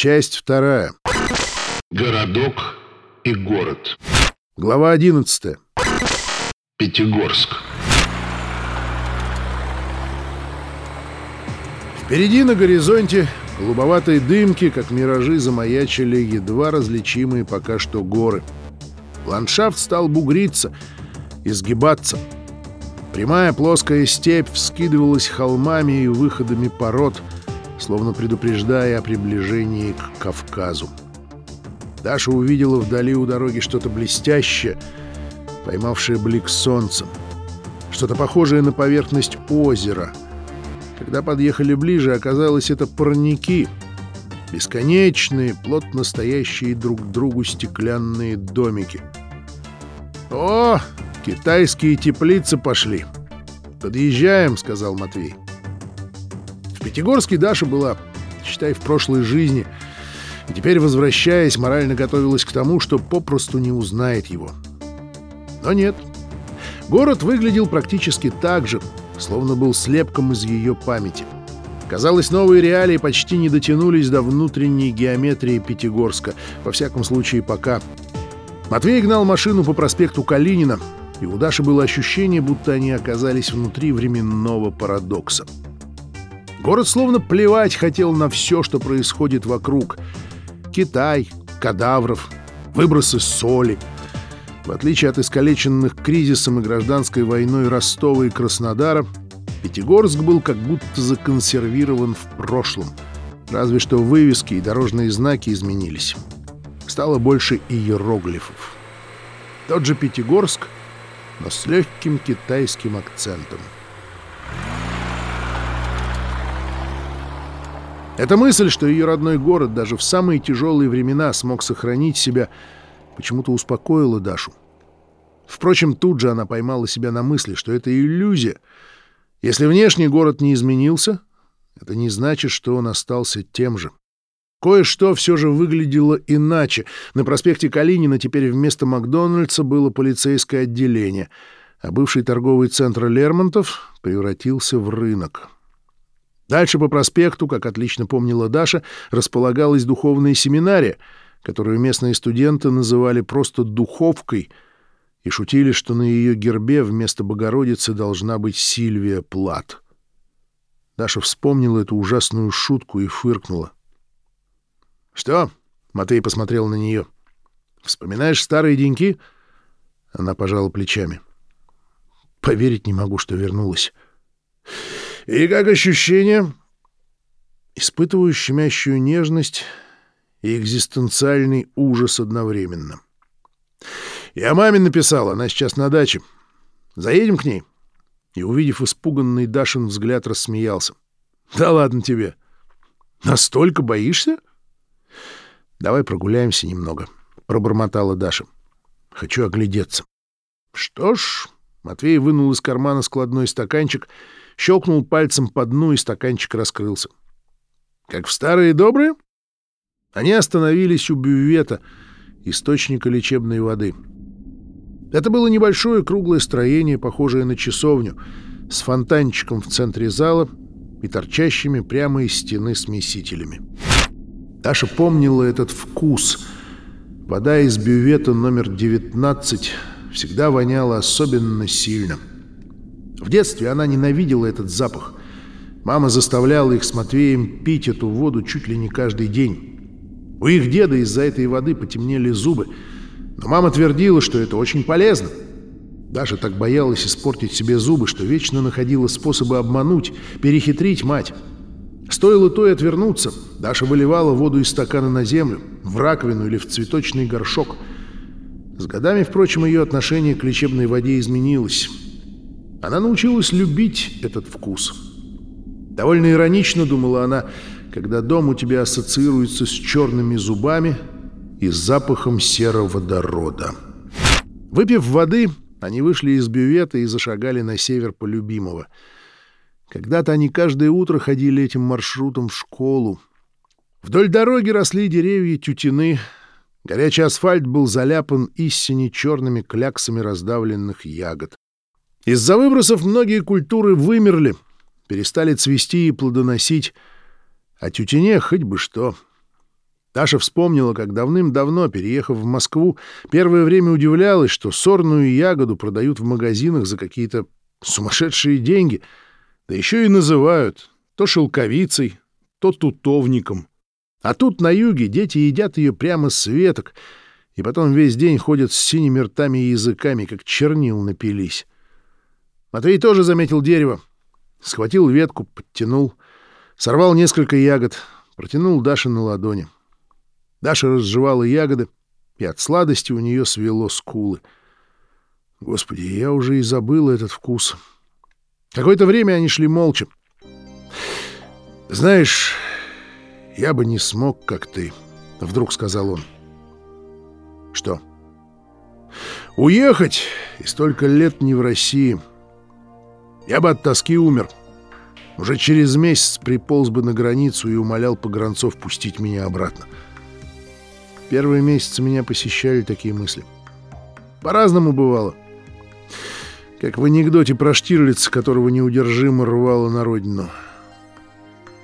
Часть вторая. Городок и город. Глава одиннадцатая. Пятигорск. Впереди на горизонте голубоватой дымки, как миражи, замаячили едва различимые пока что горы. Ландшафт стал бугриться, изгибаться. Прямая плоская степь вскидывалась холмами и выходами пород, словно предупреждая о приближении к Кавказу. Даша увидела вдали у дороги что-то блестящее, поймавшее блик солнца. Что-то похожее на поверхность озера. Когда подъехали ближе, оказалось, это парники. Бесконечные, плотно стоящие друг к другу стеклянные домики. «О, китайские теплицы пошли!» «Подъезжаем», — сказал Матвей. В Пятигорске Даша была, считай, в прошлой жизни — и теперь, возвращаясь, морально готовилась к тому, что попросту не узнает его. Но нет. Город выглядел практически так же, словно был слепком из ее памяти. Казалось, новые реалии почти не дотянулись до внутренней геометрии Пятигорска, во всяком случае пока. Матвей гнал машину по проспекту Калинина, и у Даши было ощущение, будто они оказались внутри временного парадокса. Город словно плевать хотел на все, что происходит вокруг — Китай, кадавров, выбросы соли. В отличие от искалеченных кризисом и гражданской войной Ростова и Краснодара, Пятигорск был как будто законсервирован в прошлом. Разве что вывески и дорожные знаки изменились. Стало больше иероглифов. Тот же Пятигорск, но с легким китайским акцентом. Эта мысль, что ее родной город даже в самые тяжелые времена смог сохранить себя, почему-то успокоила Дашу. Впрочем, тут же она поймала себя на мысли, что это иллюзия. Если внешний город не изменился, это не значит, что он остался тем же. Кое-что все же выглядело иначе. На проспекте Калинина теперь вместо Макдональдса было полицейское отделение, а бывший торговый центр Лермонтов превратился в рынок. Дальше по проспекту, как отлично помнила Даша, располагалась духовная семинария, которую местные студенты называли просто «духовкой» и шутили, что на ее гербе вместо Богородицы должна быть Сильвия Плат. Даша вспомнила эту ужасную шутку и фыркнула. «Что?» — Матей посмотрел на нее. «Вспоминаешь старые деньки?» Она пожала плечами. «Поверить не могу, что вернулась». «И как ощущение?» Испытываю щемящую нежность и экзистенциальный ужас одновременно. «Я маме написал, она сейчас на даче. Заедем к ней?» И, увидев испуганный Дашин взгляд, рассмеялся. «Да ладно тебе. Настолько боишься?» «Давай прогуляемся немного», — пробормотала Даша. «Хочу оглядеться». «Что ж...» — Матвей вынул из кармана складной стаканчик — щелкнул пальцем по дну, и стаканчик раскрылся. «Как в старые добрые?» Они остановились у бювета, источника лечебной воды. Это было небольшое круглое строение, похожее на часовню, с фонтанчиком в центре зала и торчащими прямо из стены смесителями. Таша помнила этот вкус. Вода из бювета номер 19 всегда воняла особенно сильно — в детстве она ненавидела этот запах. Мама заставляла их с Матвеем пить эту воду чуть ли не каждый день. У их деда из-за этой воды потемнели зубы, но мама твердила, что это очень полезно. Даша так боялась испортить себе зубы, что вечно находила способы обмануть, перехитрить мать. Стоило то и отвернуться, Даша выливала воду из стакана на землю, в раковину или в цветочный горшок. С годами, впрочем, ее отношение к лечебной воде изменилось. Она научилась любить этот вкус. Довольно иронично, думала она, когда дом у тебя ассоциируется с черными зубами и запахом сероводорода. Выпив воды, они вышли из бювета и зашагали на север по любимого. Когда-то они каждое утро ходили этим маршрутом в школу. Вдоль дороги росли деревья тютины. Горячий асфальт был заляпан истине черными кляксами раздавленных ягод. Из-за выбросов многие культуры вымерли, перестали цвести и плодоносить, а тютюне хоть бы что. Даша вспомнила, как давным-давно, переехав в Москву, первое время удивлялась, что сорную ягоду продают в магазинах за какие-то сумасшедшие деньги, да еще и называют то шелковицей, то тутовником. А тут на юге дети едят ее прямо с веток, и потом весь день ходят с синими ртами и языками, как чернил напились. Матвей тоже заметил дерево, схватил ветку, подтянул, сорвал несколько ягод, протянул Даше на ладони. Даша разжевала ягоды, и от сладости у нее свело скулы. Господи, я уже и забыл этот вкус. Какое-то время они шли молча. «Знаешь, я бы не смог, как ты», — вдруг сказал он. «Что?» «Уехать и столько лет не в России. Я бы от тоски умер. Уже через месяц приполз бы на границу и умолял погранцов пустить меня обратно. Первые месяцы меня посещали такие мысли. По-разному бывало. Как в анекдоте про Штирлица, которого неудержимо рвало на родину».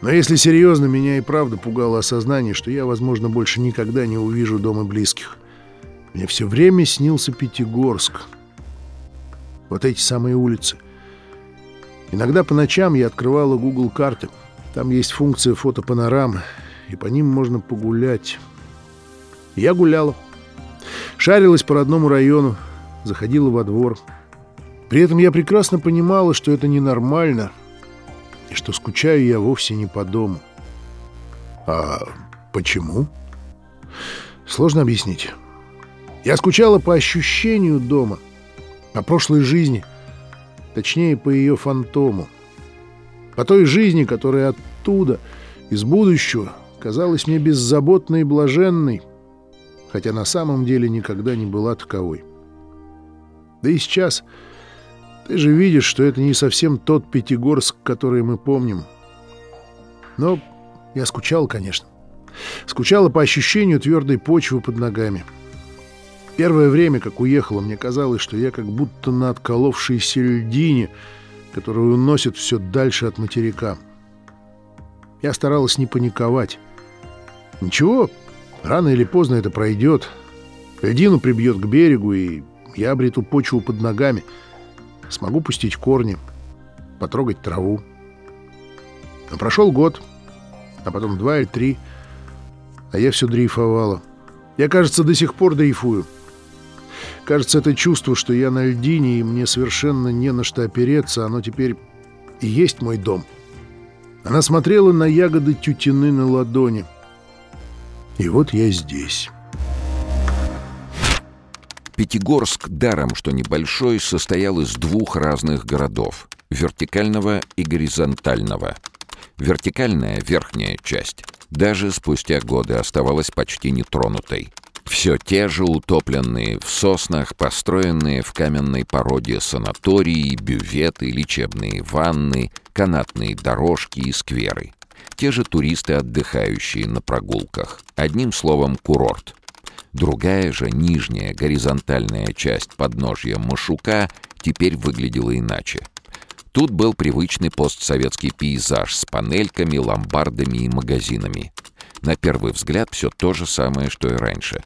Но если серьезно, меня и правда пугало осознание, что я, возможно, больше никогда не увижу дома близких. Мне все время снился Пятигорск. Вот эти самые улицы. Иногда по ночам я открывала Google карты. Там есть функция фотопанорам, и по ним можно погулять. Я гуляла. Шарилась по родному району, заходила во двор. При этом я прекрасно понимала, что это ненормально — и что скучаю я вовсе не по дому. А почему? Сложно объяснить. Я скучала по ощущению дома, по прошлой жизни, точнее, по ее фантому. По той жизни, которая оттуда, из будущего, казалась мне беззаботной и блаженной, хотя на самом деле никогда не была таковой. Да и сейчас ты же видишь, что это не совсем тот Пятигорск, который мы помним. Но я скучал, конечно. Скучала по ощущению твердой почвы под ногами. Первое время, как уехала, мне казалось, что я как будто на отколовшейся льдине, которую уносит все дальше от материка. Я старалась не паниковать. Ничего, рано или поздно это пройдет. Льдину прибьет к берегу, и я обрету почву под ногами — Смогу пустить корни, потрогать траву. Но прошел год, а потом два или три, а я все дрейфовала. Я, кажется, до сих пор дрейфую. Кажется, это чувство, что я на льдине, и мне совершенно не на что опереться, оно теперь и есть мой дом. Она смотрела на ягоды тютины на ладони. И вот я здесь». Пятигорск, даром что небольшой, состоял из двух разных городов — вертикального и горизонтального. Вертикальная верхняя часть даже спустя годы оставалась почти нетронутой. Все те же утопленные в соснах, построенные в каменной породе санатории, бюветы, лечебные ванны, канатные дорожки и скверы. Те же туристы, отдыхающие на прогулках. Одним словом, курорт — Другая же, нижняя, горизонтальная часть подножья Машука теперь выглядела иначе. Тут был привычный постсоветский пейзаж с панельками, ломбардами и магазинами. На первый взгляд все то же самое, что и раньше.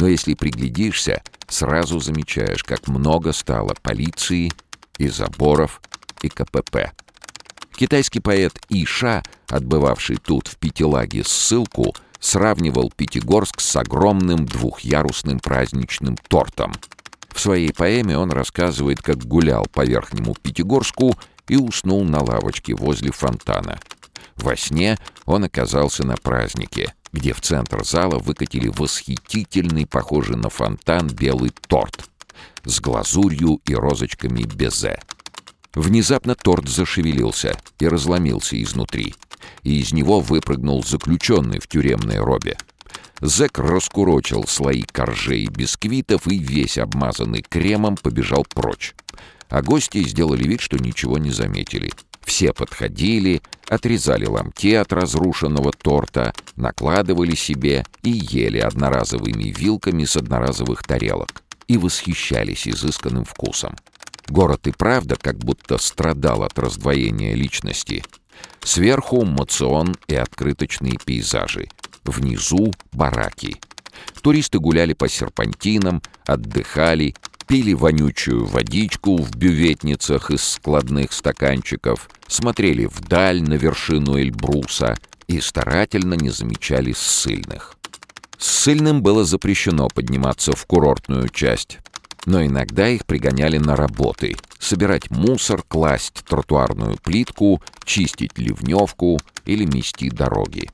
Но если приглядишься, сразу замечаешь, как много стало полиции и заборов и КПП. Китайский поэт Иша, отбывавший тут в Пятилаге ссылку, сравнивал Пятигорск с огромным двухъярусным праздничным тортом. В своей поэме он рассказывает, как гулял по Верхнему Пятигорску и уснул на лавочке возле фонтана. Во сне он оказался на празднике, где в центр зала выкатили восхитительный, похожий на фонтан, белый торт с глазурью и розочками безе. Внезапно торт зашевелился и разломился изнутри — и из него выпрыгнул заключенный в тюремной робе. Зэк раскурочил слои коржей бисквитов и, весь обмазанный кремом, побежал прочь. А гости сделали вид, что ничего не заметили. Все подходили, отрезали ломти от разрушенного торта, накладывали себе и ели одноразовыми вилками с одноразовых тарелок и восхищались изысканным вкусом. Город и правда как будто страдал от раздвоения личности — Сверху мацион и открыточные пейзажи. Внизу бараки. Туристы гуляли по серпантинам, отдыхали, пили вонючую водичку в бюветницах из складных стаканчиков, смотрели вдаль на вершину Эльбруса и старательно не замечали ссыльных. Ссыльным было запрещено подниматься в курортную часть, но иногда их пригоняли на работы — собирать мусор, класть тротуарную плитку, чистить ливневку или мести дороги.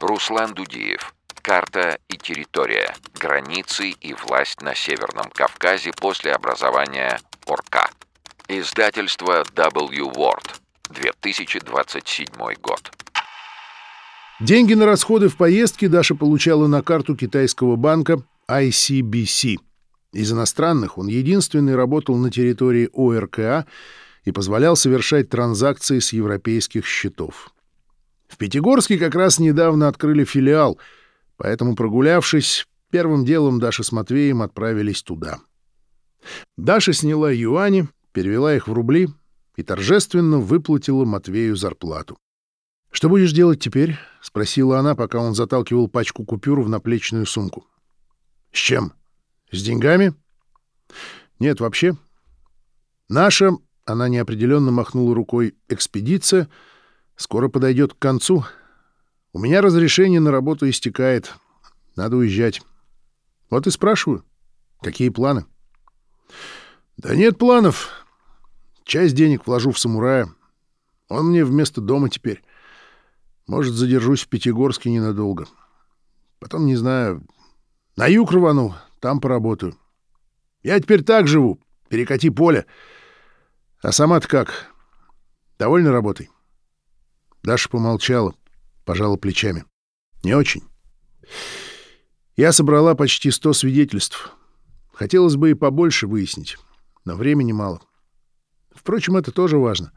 Руслан Дудиев. Карта и территория. Границы и власть на Северном Кавказе после образования ОРКа. Издательство W Word. 2027 год. Деньги на расходы в поездке Даша получала на карту китайского банка ICBC. Из иностранных он единственный работал на территории ОРКА и позволял совершать транзакции с европейских счетов. В Пятигорске как раз недавно открыли филиал, поэтому, прогулявшись, первым делом Даша с Матвеем отправились туда. Даша сняла юани, перевела их в рубли и торжественно выплатила Матвею зарплату. «Что будешь делать теперь?» — спросила она, пока он заталкивал пачку купюр в наплечную сумку. «С чем? С деньгами?» «Нет, вообще. Наша, — она неопределенно махнула рукой, — экспедиция скоро подойдет к концу. У меня разрешение на работу истекает. Надо уезжать. Вот и спрашиваю, какие планы?» «Да нет планов. Часть денег вложу в самурая. Он мне вместо дома теперь. Может, задержусь в Пятигорске ненадолго. Потом, не знаю, на юг рвану, там поработаю. Я теперь так живу, перекати поле. А сама-то как? Довольно работой?» Даша помолчала, пожала плечами. «Не очень. Я собрала почти сто свидетельств. Хотелось бы и побольше выяснить, но времени мало. Впрочем, это тоже важно.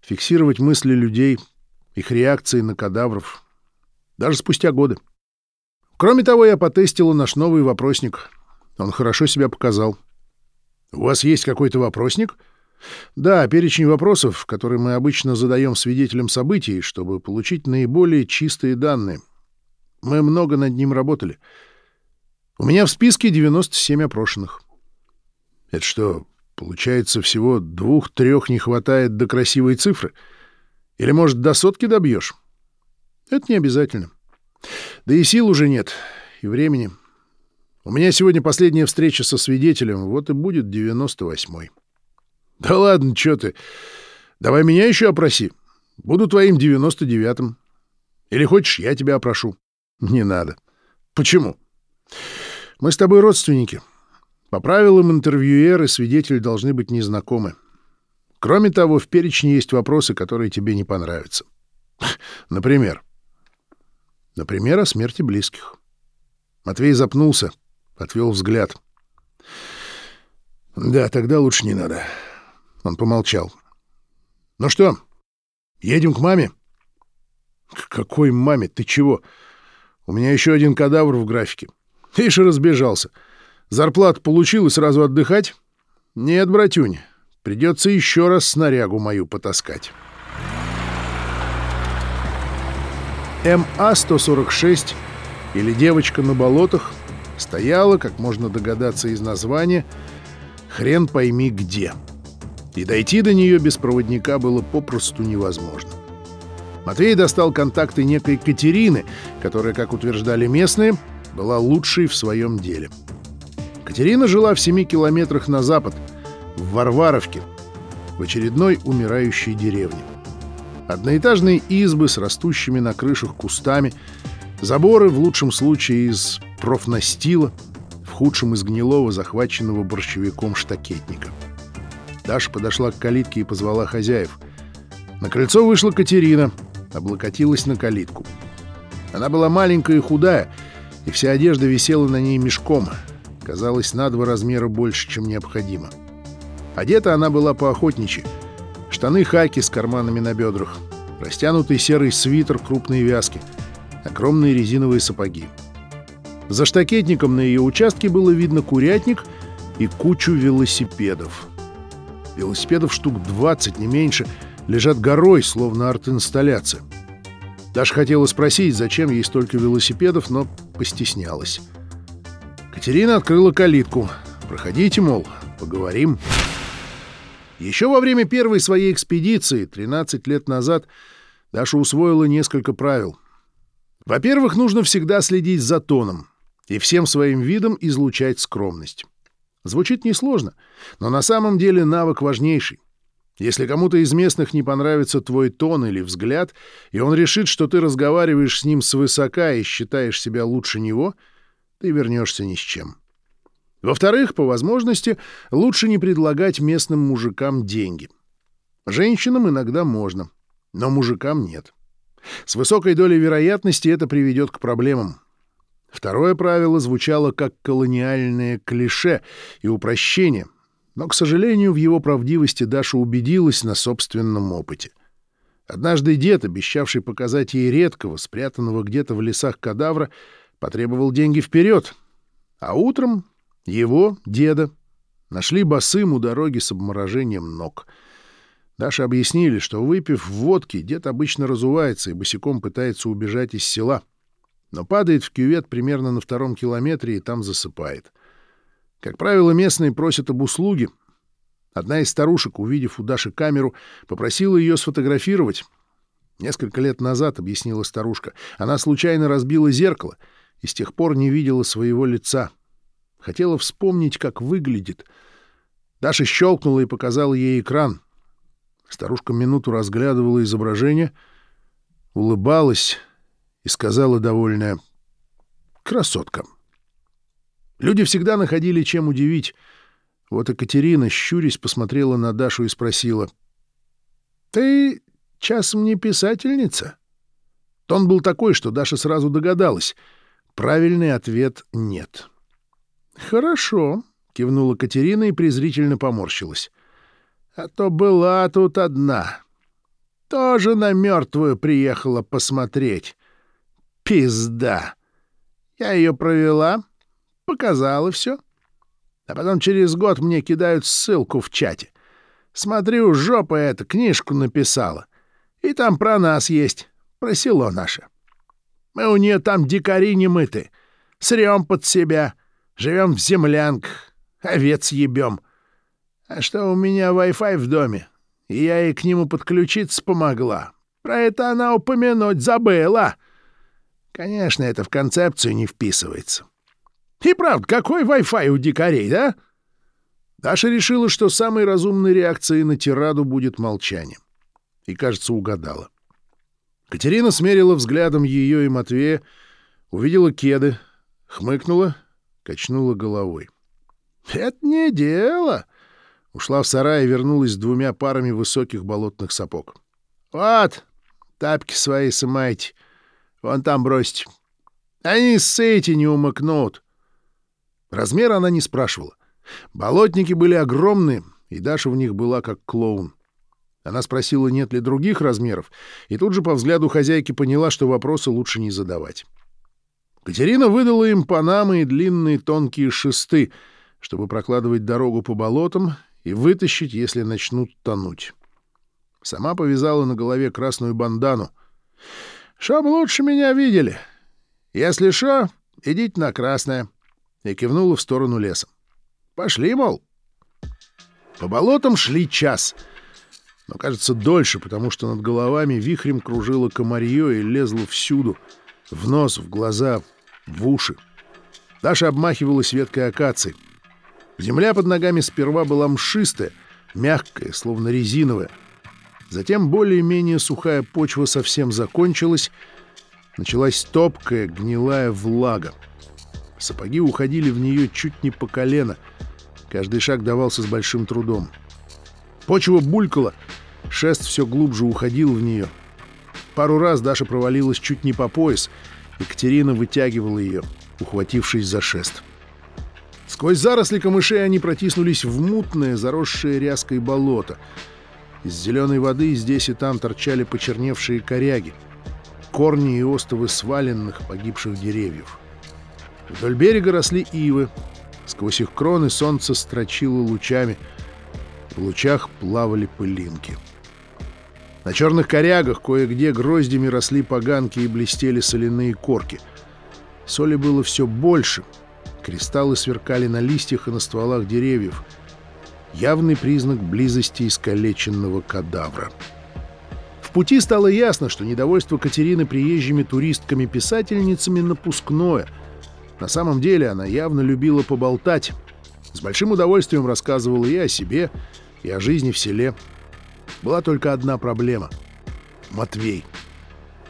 Фиксировать мысли людей — их реакции на кадавров, даже спустя годы. Кроме того, я потестила наш новый вопросник. Он хорошо себя показал. «У вас есть какой-то вопросник?» «Да, перечень вопросов, которые мы обычно задаем свидетелям событий, чтобы получить наиболее чистые данные. Мы много над ним работали. У меня в списке 97 опрошенных». «Это что, получается, всего двух-трех не хватает до красивой цифры?» Или, может, до сотки добьешь? Это не обязательно. Да и сил уже нет, и времени. У меня сегодня последняя встреча со свидетелем, вот и будет девяносто восьмой. Да ладно, что ты. Давай меня еще опроси. Буду твоим девяносто девятым. Или хочешь, я тебя опрошу? Не надо. Почему? Мы с тобой родственники. По правилам интервьюер и свидетель должны быть незнакомы. Кроме того, в перечне есть вопросы, которые тебе не понравятся. Например. Например, о смерти близких. Матвей запнулся, отвел взгляд. Да, тогда лучше не надо. Он помолчал. Ну что, едем к маме? К какой маме? Ты чего? У меня еще один кадавр в графике. Ишь разбежался. Зарплату получил и сразу отдыхать? Нет, братюнь, Придется еще раз снарягу мою потаскать. МА-146, или «Девочка на болотах», стояла, как можно догадаться из названия, хрен пойми где. И дойти до нее без проводника было попросту невозможно. Матвей достал контакты некой Катерины, которая, как утверждали местные, была лучшей в своем деле. Катерина жила в семи километрах на запад — в Варваровке, в очередной умирающей деревне. Одноэтажные избы с растущими на крышах кустами, заборы в лучшем случае из профнастила, в худшем из гнилого, захваченного борщевиком штакетника. Даша подошла к калитке и позвала хозяев. На крыльцо вышла Катерина, облокотилась на калитку. Она была маленькая и худая, и вся одежда висела на ней мешком, казалось, на два размера больше, чем необходимо. — Одета она была поохотничьи. Штаны хаки с карманами на бедрах, растянутый серый свитер крупной вязки, огромные резиновые сапоги. За штакетником на ее участке было видно курятник и кучу велосипедов. Велосипедов штук 20, не меньше, лежат горой, словно арт-инсталляция. Даша хотела спросить, зачем ей столько велосипедов, но постеснялась. Катерина открыла калитку. «Проходите, мол, поговорим». Еще во время первой своей экспедиции, 13 лет назад, Даша усвоила несколько правил. Во-первых, нужно всегда следить за тоном и всем своим видом излучать скромность. Звучит несложно, но на самом деле навык важнейший. Если кому-то из местных не понравится твой тон или взгляд, и он решит, что ты разговариваешь с ним свысока и считаешь себя лучше него, ты вернешься ни с чем. Во-вторых, по возможности, лучше не предлагать местным мужикам деньги. Женщинам иногда можно, но мужикам нет. С высокой долей вероятности это приведет к проблемам. Второе правило звучало как колониальное клише и упрощение, но, к сожалению, в его правдивости Даша убедилась на собственном опыте. Однажды дед, обещавший показать ей редкого, спрятанного где-то в лесах кадавра, потребовал деньги вперед, а утром его, деда, нашли босым у дороги с обморожением ног. Даше объяснили, что, выпив водки, дед обычно разувается и босиком пытается убежать из села, но падает в кювет примерно на втором километре и там засыпает. — как правило, местные просят об услуге. Одна из старушек, увидев у Даши камеру, попросила ее сфотографировать. Несколько лет назад, объяснила старушка, она случайно разбила зеркало и с тех пор не видела своего лица. Хотела вспомнить, как выглядит. Даша щелкнула и показала ей экран. Старушка минуту разглядывала изображение, улыбалась и сказала довольная «Красотка». Люди всегда находили чем удивить. Вот Екатерина, щурясь, посмотрела на Дашу и спросила. «Ты часом не писательница?» Тон был такой, что Даша сразу догадалась. Правильный ответ — нет. «Хорошо», — кивнула Катерина и презрительно поморщилась. «А то была тут одна. Тоже на мертвую приехала посмотреть. Пизда! Я ее провела, Показала все. А потом через год мне кидают ссылку в чате. Смотрю, жопа эта книжку написала. И там про нас есть, про село наше. Мы у нее там дикари не мыты. Срем под себя, живем в землянках, овец ебем. А что у меня Wi-Fi в доме, и я ей к нему подключиться помогла. Про это она упомянуть забыла. Конечно, это в концепцию не вписывается. И правда, какой Wi-Fi у дикарей, да? Даша решила, что самой разумной реакцией на тираду будет молчание. И, кажется, угадала. Катерина смерила взглядом ее и Матвея, увидела кеды, хмыкнула, качнула головой. «Это не дело!» Ушла в сарай и вернулась с двумя парами высоких болотных сапог. «Вот, тапки свои сымайте, вон там бросьте. Они с эти не умыкнут. Размер она не спрашивала. Болотники были огромные, и Даша в них была как клоун. Она спросила, нет ли других размеров, и тут же по взгляду хозяйки поняла, что вопросы лучше не задавать. Катерина выдала им панамы и длинные тонкие шесты, чтобы прокладывать дорогу по болотам и вытащить, если начнут тонуть. Сама повязала на голове красную бандану. «Чтоб лучше меня видели. Если что, идите на красное и кивнула в сторону леса. «Пошли, мол». По болотам шли час, но, кажется, дольше, потому что над головами вихрем кружило комарье и лезло всюду, в нос, в глаза, в уши. Даша обмахивалась веткой акации. Земля под ногами сперва была мшистая, мягкая, словно резиновая. Затем более-менее сухая почва совсем закончилась, началась топкая, гнилая влага. Сапоги уходили в нее чуть не по колено. Каждый шаг давался с большим трудом. Почва булькала, шест все глубже уходил в нее. Пару раз Даша провалилась чуть не по пояс, и Катерина вытягивала ее, ухватившись за шест. Сквозь заросли камышей они протиснулись в мутное, заросшее ряской болото. Из зеленой воды здесь и там торчали почерневшие коряги, корни и остовы сваленных, погибших деревьев. Вдоль берега росли ивы. Сквозь их кроны солнце строчило лучами. В лучах плавали пылинки. На черных корягах кое-где гроздями росли поганки и блестели соляные корки. Соли было все больше. Кристаллы сверкали на листьях и на стволах деревьев. Явный признак близости искалеченного кадавра. В пути стало ясно, что недовольство Катерины приезжими туристками-писательницами напускное. На самом деле она явно любила поболтать. С большим удовольствием рассказывала и о себе, и о жизни в селе. Была только одна проблема — Матвей.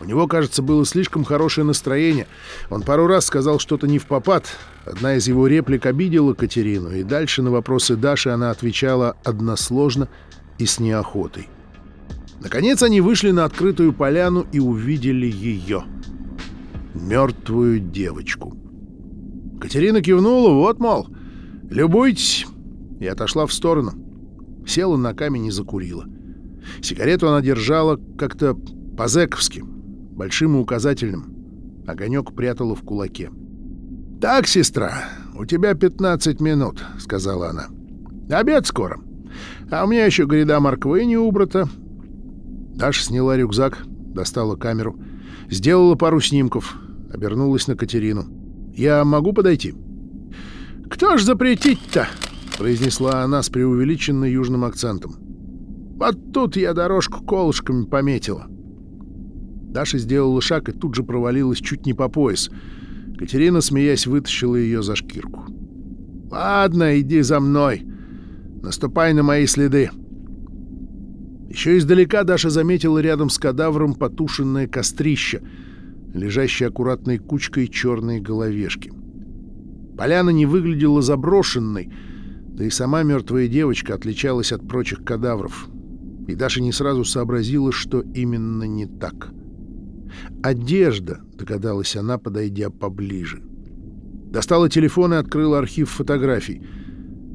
У него, кажется, было слишком хорошее настроение. Он пару раз сказал что-то не в попад. Одна из его реплик обидела Катерину, и дальше на вопросы Даши она отвечала односложно и с неохотой. Наконец они вышли на открытую поляну и увидели ее. Мертвую девочку. Катерина кивнула, вот, мол, любуйтесь, и отошла в сторону. Села на камень и закурила. Сигарету она держала как-то по-зэковски, большим и указательным. Огонек прятала в кулаке. «Так, сестра, у тебя 15 минут», — сказала она. «Обед скоро. А у меня еще гряда морквы не убрата». Даша сняла рюкзак, достала камеру, сделала пару снимков, обернулась на Катерину. «Я могу подойти?» «Кто ж запретить-то?» — произнесла она с преувеличенным южным акцентом. Вот тут я дорожку колышками пометила. Даша сделала шаг и тут же провалилась чуть не по пояс. Катерина, смеясь, вытащила ее за шкирку. «Ладно, иди за мной. Наступай на мои следы». Еще издалека Даша заметила рядом с кадавром потушенное кострище, лежащее аккуратной кучкой черной головешки. Поляна не выглядела заброшенной, да и сама мертвая девочка отличалась от прочих кадавров — и Даша не сразу сообразила, что именно не так. «Одежда», — догадалась она, подойдя поближе. Достала телефон и открыла архив фотографий.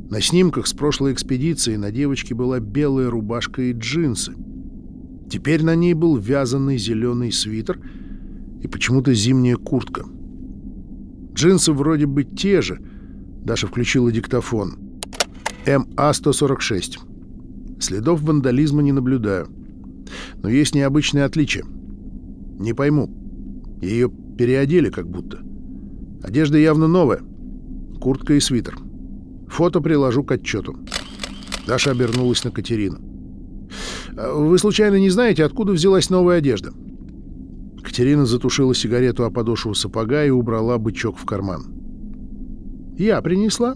На снимках с прошлой экспедиции на девочке была белая рубашка и джинсы. Теперь на ней был вязаный зеленый свитер и почему-то зимняя куртка. Джинсы вроде бы те же. Даша включила диктофон. МА-146. Следов вандализма не наблюдаю. Но есть необычные отличия. Не пойму. Ее переодели как будто. Одежда явно новая. Куртка и свитер. Фото приложу к отчету. Даша обернулась на Катерину. «А «Вы случайно не знаете, откуда взялась новая одежда?» Катерина затушила сигарету о подошву сапога и убрала бычок в карман. «Я принесла».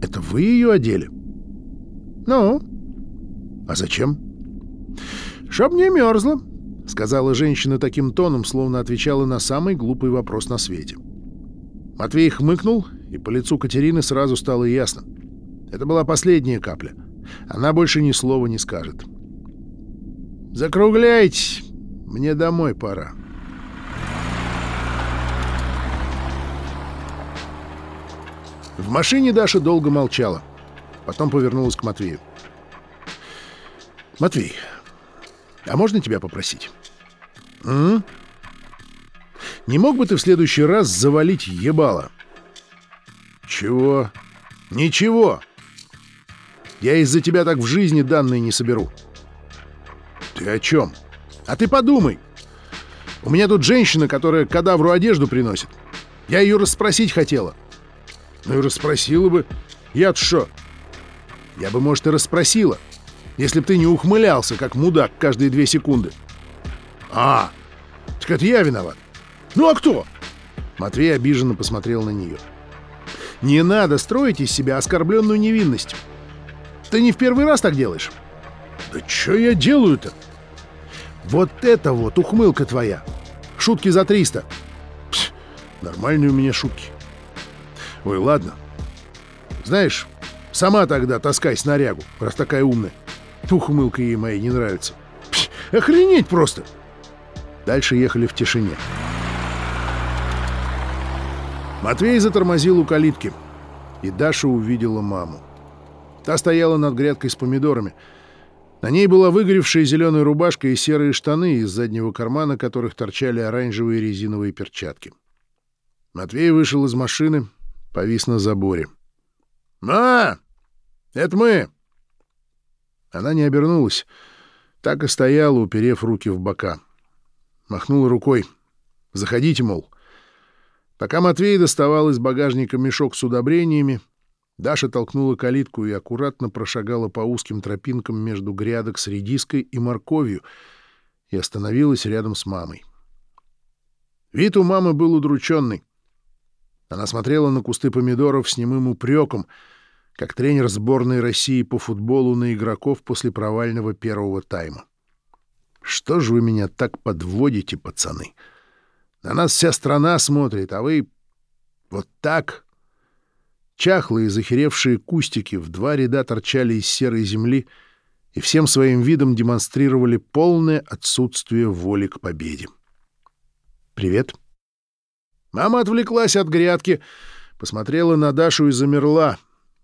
«Это вы ее одели?» «Ну?» «А зачем?» «Чтоб не мерзла», — сказала женщина таким тоном, словно отвечала на самый глупый вопрос на свете. Матвей хмыкнул, и по лицу Катерины сразу стало ясно. Это была последняя капля. Она больше ни слова не скажет. «Закругляйтесь! Мне домой пора». В машине Даша долго молчала. Потом повернулась к Матвею. «Матвей, а можно тебя попросить?» «М? Не мог бы ты в следующий раз завалить ебало?» «Чего?» «Ничего! Я из-за тебя так в жизни данные не соберу». «Ты о чем?» «А ты подумай! У меня тут женщина, которая кадавру одежду приносит. Я ее расспросить хотела». «Ну и расспросила бы. Я-то что?» Я бы, может, и расспросила, если б ты не ухмылялся, как мудак, каждые две секунды. А, так это я виноват. Ну а кто? Матвей обиженно посмотрел на нее. Не надо строить из себя оскорбленную невинность. Ты не в первый раз так делаешь. Да что я делаю-то? Вот это вот ухмылка твоя. Шутки за 300. Пс, нормальные у меня шутки. Ой, ладно. Знаешь, Сама тогда таскай снарягу, раз такая умная. Ухмылка ей моей не нравится. Пш, охренеть просто!» Дальше ехали в тишине. Матвей затормозил у калитки, и Даша увидела маму. Та стояла над грядкой с помидорами. На ней была выгоревшая зеленая рубашка и серые штаны, из заднего кармана которых торчали оранжевые резиновые перчатки. Матвей вышел из машины, повис на заборе. «Ма! Это мы!» Она не обернулась. Так и стояла, уперев руки в бока. Махнула рукой. «Заходите, мол». Пока Матвей доставал из багажника мешок с удобрениями, Даша толкнула калитку и аккуратно прошагала по узким тропинкам между грядок с редиской и морковью и остановилась рядом с мамой. Вид у мамы был удрученный. Она смотрела на кусты помидоров с немым упреком, как тренер сборной России по футболу на игроков после провального первого тайма. «Что же вы меня так подводите, пацаны? На нас вся страна смотрит, а вы вот так...» Чахлые захеревшие кустики в два ряда торчали из серой земли и всем своим видом демонстрировали полное отсутствие воли к победе. «Привет». Мама отвлеклась от грядки, посмотрела на Дашу и замерла,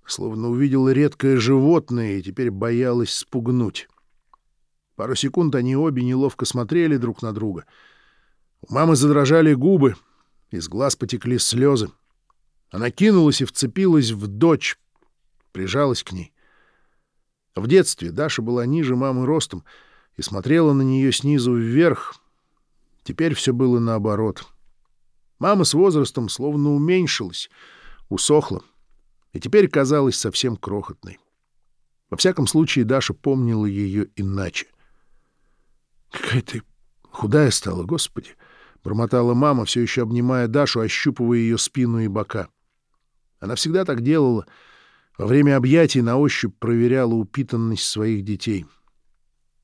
словно увидела редкое животное и теперь боялась спугнуть. Пару секунд они обе неловко смотрели друг на друга. У мамы задрожали губы, из глаз потекли слезы. Она кинулась и вцепилась в дочь, прижалась к ней. В детстве Даша была ниже мамы ростом и смотрела на нее снизу вверх. Теперь все было наоборот. Мама с возрастом словно уменьшилась, усохла, и теперь казалась совсем крохотной. Во всяком случае, Даша помнила ее иначе. «Какая ты худая стала, Господи!» — бормотала мама, все еще обнимая Дашу, ощупывая ее спину и бока. Она всегда так делала. Во время объятий на ощупь проверяла упитанность своих детей.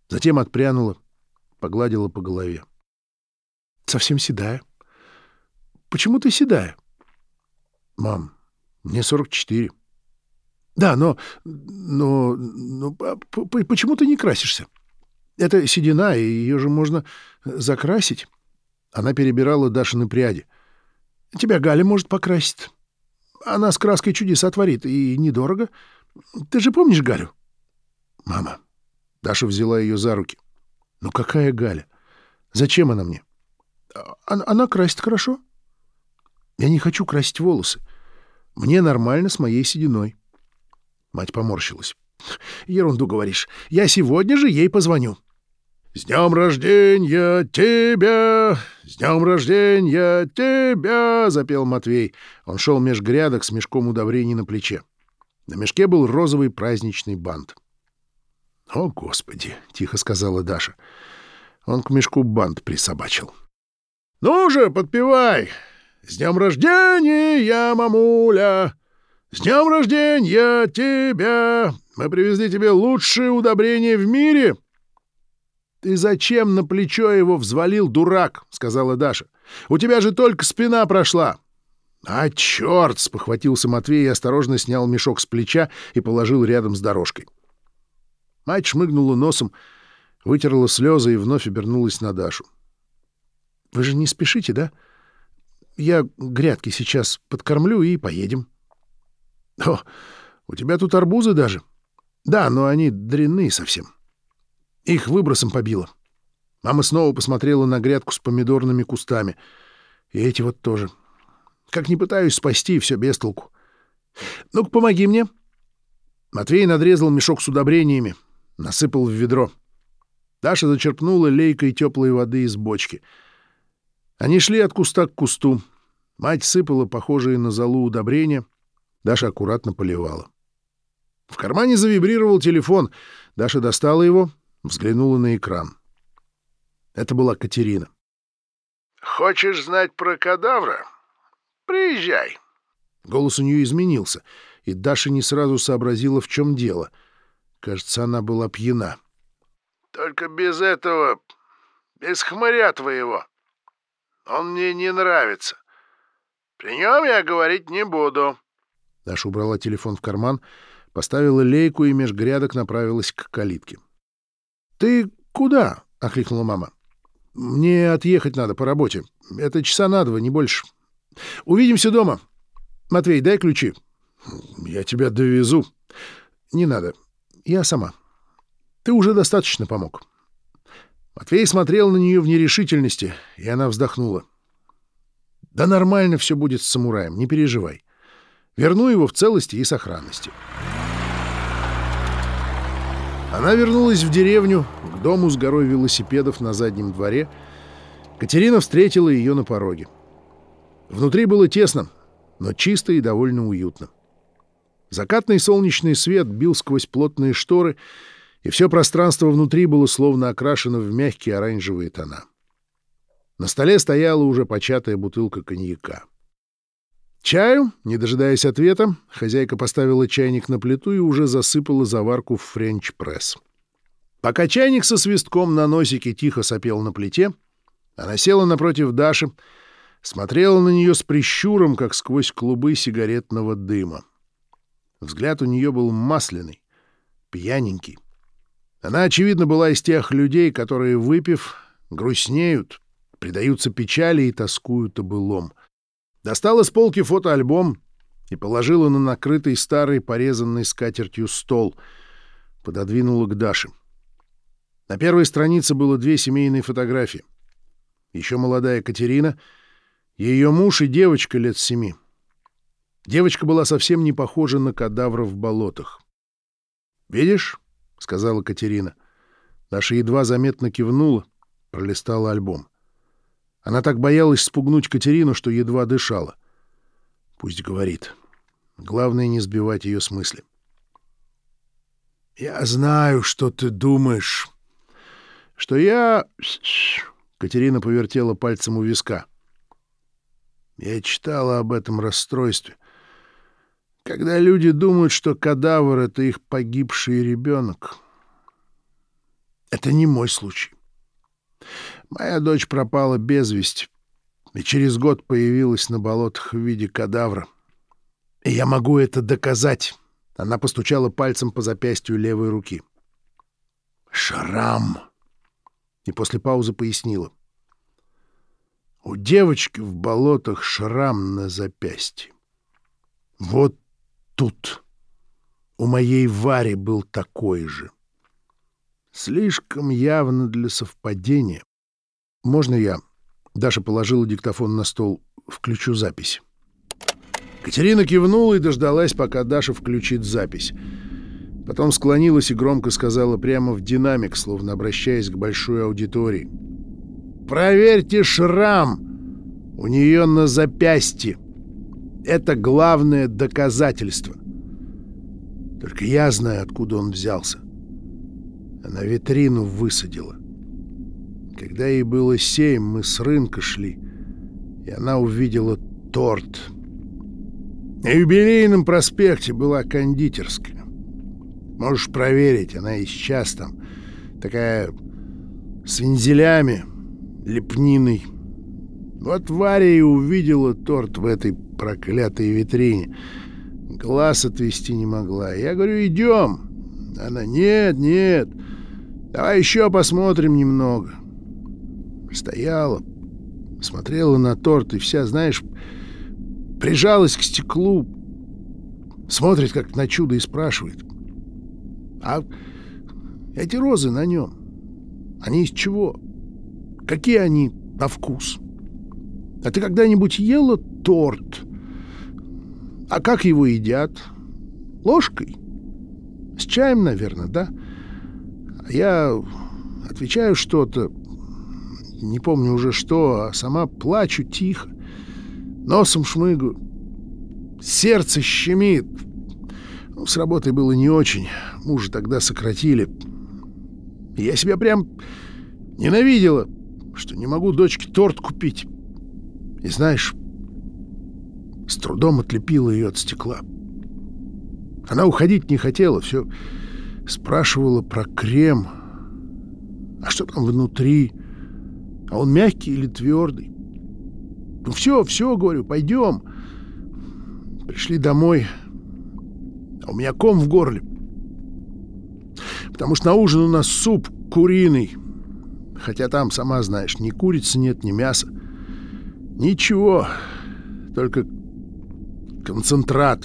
Затем отпрянула, погладила по голове. — Совсем седая. — Почему ты седая? — Мам, мне 44. — Да, но... но... но почему ты не красишься? Это седина, и ее же можно закрасить. Она перебирала Дашины пряди. — Тебя Галя может покрасить. Она с краской чудеса творит, и недорого. Ты же помнишь Галю? — Мама. Даша взяла ее за руки. — Ну какая Галя? Зачем она мне? Она, она красит хорошо. Я не хочу красить волосы. Мне нормально с моей сединой. Мать поморщилась. — Ерунду говоришь. Я сегодня же ей позвоню. — «С днем рождения тебя! С днем рождения тебя!» — запел Матвей. Он шел меж грядок с мешком удобрений на плече. На мешке был розовый праздничный бант. «О, Господи!» — тихо сказала Даша. Он к мешку бант присобачил. «Ну же, подпевай! С днем рождения, мамуля! С днем рождения тебя! Мы привезли тебе лучшее удобрение в мире!» «Ты зачем на плечо его взвалил, дурак?» — сказала Даша. «У тебя же только спина прошла». «А, черт!» — спохватился Матвей и осторожно снял мешок с плеча и положил рядом с дорожкой. Мать шмыгнула носом, вытерла слезы и вновь обернулась на Дашу. «Вы же не спешите, да? Я грядки сейчас подкормлю и поедем». «О, у тебя тут арбузы даже?» «Да, но они дрянные совсем». Их выбросом побило. Мама снова посмотрела на грядку с помидорными кустами. И эти вот тоже. Как не пытаюсь спасти, все без толку. Ну-ка, помоги мне. Матвей надрезал мешок с удобрениями, насыпал в ведро. Даша зачерпнула лейкой теплой воды из бочки. Они шли от куста к кусту. Мать сыпала похожие на золу удобрения. Даша аккуратно поливала. В кармане завибрировал телефон. Даша достала его, взглянула на экран. Это была Катерина. «Хочешь знать про кадавра? Приезжай». Голос у нее изменился, и Даша не сразу сообразила, в чем дело. Кажется, она была пьяна. «Только без этого... без хмыря твоего. Он мне не нравится. При нем я говорить не буду». Даша убрала телефон в карман, поставила лейку и меж грядок направилась к калитке. «Ты куда?» — окликнула мама. «Мне отъехать надо по работе. Это часа на два, не больше. Увидимся дома. Матвей, дай ключи». «Я тебя довезу». «Не надо. Я сама. Ты уже достаточно помог». Матвей смотрел на нее в нерешительности, и она вздохнула. «Да нормально все будет с самураем, не переживай. Верну его в целости и сохранности». Она вернулась в деревню, к дому с горой велосипедов на заднем дворе. Катерина встретила ее на пороге. Внутри было тесно, но чисто и довольно уютно. Закатный солнечный свет бил сквозь плотные шторы, и все пространство внутри было словно окрашено в мягкие оранжевые тона. На столе стояла уже початая бутылка коньяка. Чаю, не дожидаясь ответа, хозяйка поставила чайник на плиту и уже засыпала заварку в френч-пресс. Пока чайник со свистком на носике тихо сопел на плите, она села напротив Даши, смотрела на нее с прищуром, как сквозь клубы сигаретного дыма. Взгляд у нее был масляный, пьяненький. Она, очевидно, была из тех людей, которые, выпив, грустнеют, предаются печали и тоскуют о былом. Достала с полки фотоальбом и положила на накрытый старый порезанный скатертью стол, пододвинула к Даше. На первой странице было две семейные фотографии. Еще молодая Катерина, ее муж и девочка лет семи. Девочка была совсем не похожа на кадавра в болотах. «Видишь?» — сказала Катерина. Даша едва заметно кивнула, пролистала альбом. Она так боялась спугнуть Катерину, что едва дышала. Пусть говорит. Главное, не сбивать ее с мысли. «Я знаю, что ты думаешь. Что я...» Катерина повертела пальцем у виска. «Я читала об этом расстройстве. Когда люди думают, что кадавр — это их погибший ребенок. Это не мой случай. Моя дочь пропала без вести и через год появилась на болотах в виде кадавра. И я могу это доказать. Она постучала пальцем по запястью левой руки. Шрам. И после паузы пояснила. У девочки в болотах шрам на запястье. Вот тут. У моей Вари был такой же. Слишком явно для совпадения. «Можно я?» Даша положила диктофон на стол. «Включу запись». Катерина кивнула и дождалась, пока Даша включит запись. Потом склонилась и громко сказала прямо в динамик, словно обращаясь к большой аудитории. «Проверьте шрам! У нее на запястье! Это главное доказательство! Только я знаю, откуда он взялся. Она витрину высадила. Когда ей было семь, мы с рынка шли, и она увидела торт. На юбилейном проспекте была кондитерская. Можешь проверить, она и сейчас там. Такая с вензелями, лепниной. Вот Варя и увидела торт в этой проклятой витрине. Глаз отвести не могла. Я говорю, идем. Она, нет, нет, давай еще посмотрим немного. Стояла, смотрела на торт и вся, знаешь, прижалась к стеклу, смотрит как на чудо и спрашивает. А эти розы на нем, они из чего? Какие они на вкус? А ты когда-нибудь ела торт? А как его едят? Ложкой? С чаем, наверное, да? Я отвечаю что-то, не помню уже что, а сама плачу тихо, носом шмыгаю, сердце щемит. Ну, с работой было не очень, мужа тогда сократили. я себя прям ненавидела, что не могу дочке торт купить. И знаешь, с трудом отлепила ее от стекла. Она уходить не хотела, все спрашивала про крем. А что там внутри? А он мягкий или твердый? Ну все, все, говорю, пойдем. Пришли домой, а у меня ком в горле. Потому что на ужин у нас суп куриный. Хотя там, сама знаешь, ни курицы нет, ни мяса. Ничего, только концентрат.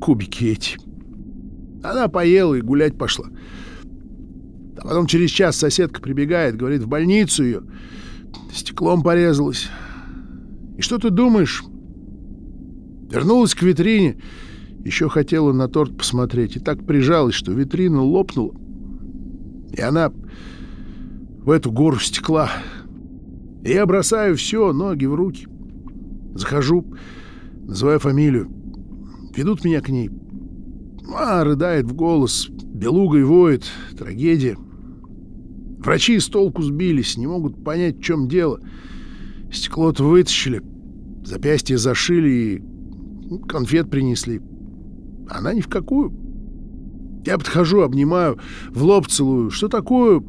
Кубики эти. Она поела и гулять пошла. А потом через час соседка прибегает, говорит, в больницу ее. Стеклом порезалась. И что ты думаешь? Вернулась к витрине Еще хотела на торт посмотреть и так прижалась, что витрина лопнула. И она в эту гору стекла. И я бросаю все, ноги в руки. Захожу, называю фамилию. Ведут меня к ней. А, рыдает в голос, белугой воет, трагедия. Врачи с толку сбились, не могут понять, в чем дело. Стекло-то вытащили, запястье зашили и конфет принесли. Она ни в какую. Я подхожу, обнимаю, в лоб целую. Что такое?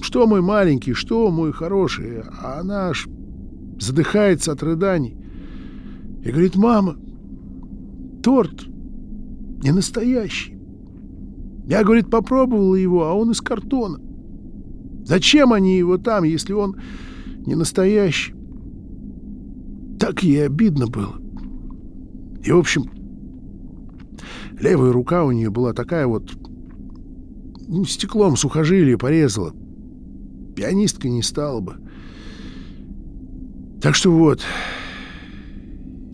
Что, мой маленький? Что, мой хороший? А она аж задыхается от рыданий. И говорит, мама, торт не настоящий. Я, говорит, попробовала его, а он из картона. Зачем они его там, если он не настоящий? Так ей обидно было. И, в общем, левая рука у нее была такая вот... Ну, стеклом сухожилие порезала. Пианистка не стала бы. Так что вот...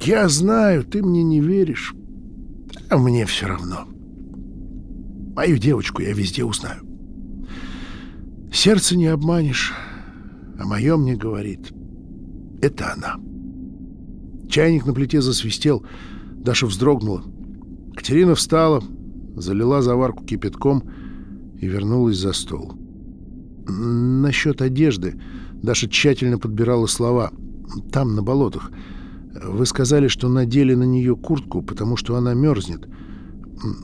Я знаю, ты мне не веришь. А мне все равно. Мою девочку я везде узнаю. Сердце не обманешь, а мое мне говорит. Это она. Чайник на плите засвистел. Даша вздрогнула. Катерина встала, залила заварку кипятком и вернулась за стол. Насчет одежды Даша тщательно подбирала слова. Там, на болотах. Вы сказали, что надели на нее куртку, потому что она мерзнет.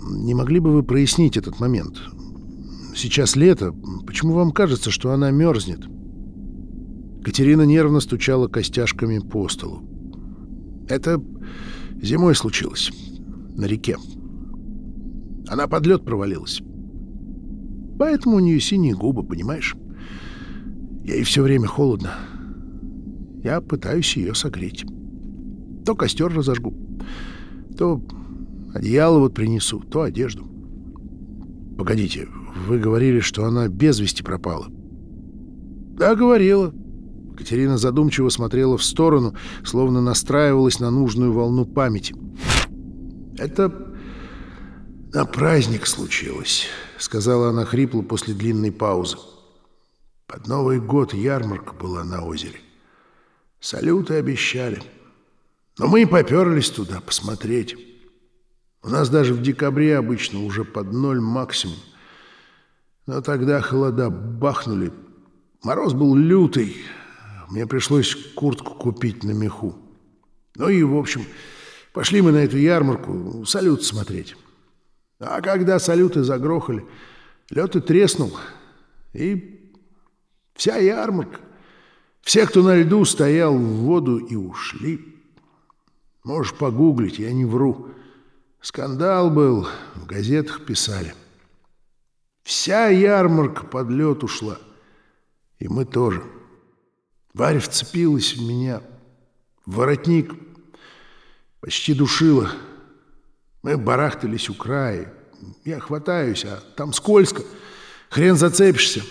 Не могли бы вы прояснить этот момент? Сейчас лето. Почему вам кажется, что она мерзнет?» Катерина нервно стучала костяшками по столу. «Это зимой случилось. На реке. Она под лед провалилась. Поэтому у нее синие губы, понимаешь? Ей все время холодно. Я пытаюсь ее согреть. То костер разожгу, то одеяло вот принесу, то одежду. Погодите, вы говорили, что она без вести пропала. Да, говорила. Катерина задумчиво смотрела в сторону, словно настраивалась на нужную волну памяти. Это на праздник случилось, сказала она хрипло после длинной паузы. Под Новый год ярмарка была на озере. Салюты обещали. Но мы и поперлись туда посмотреть. У нас даже в декабре обычно уже под ноль максимум. Но тогда холода бахнули. Мороз был лютый. Мне пришлось куртку купить на меху. Ну и, в общем, пошли мы на эту ярмарку салют смотреть. А когда салюты загрохали, лед и треснул. И вся ярмарка, все, кто на льду стоял в воду и ушли. Можешь погуглить, я не вру. Скандал был, в газетах писали. Вся ярмарка под лед ушла. И мы тоже. Варя вцепилась в меня. Воротник почти душила. Мы барахтались у края. Я хватаюсь, а там скользко. Хрен зацепишься.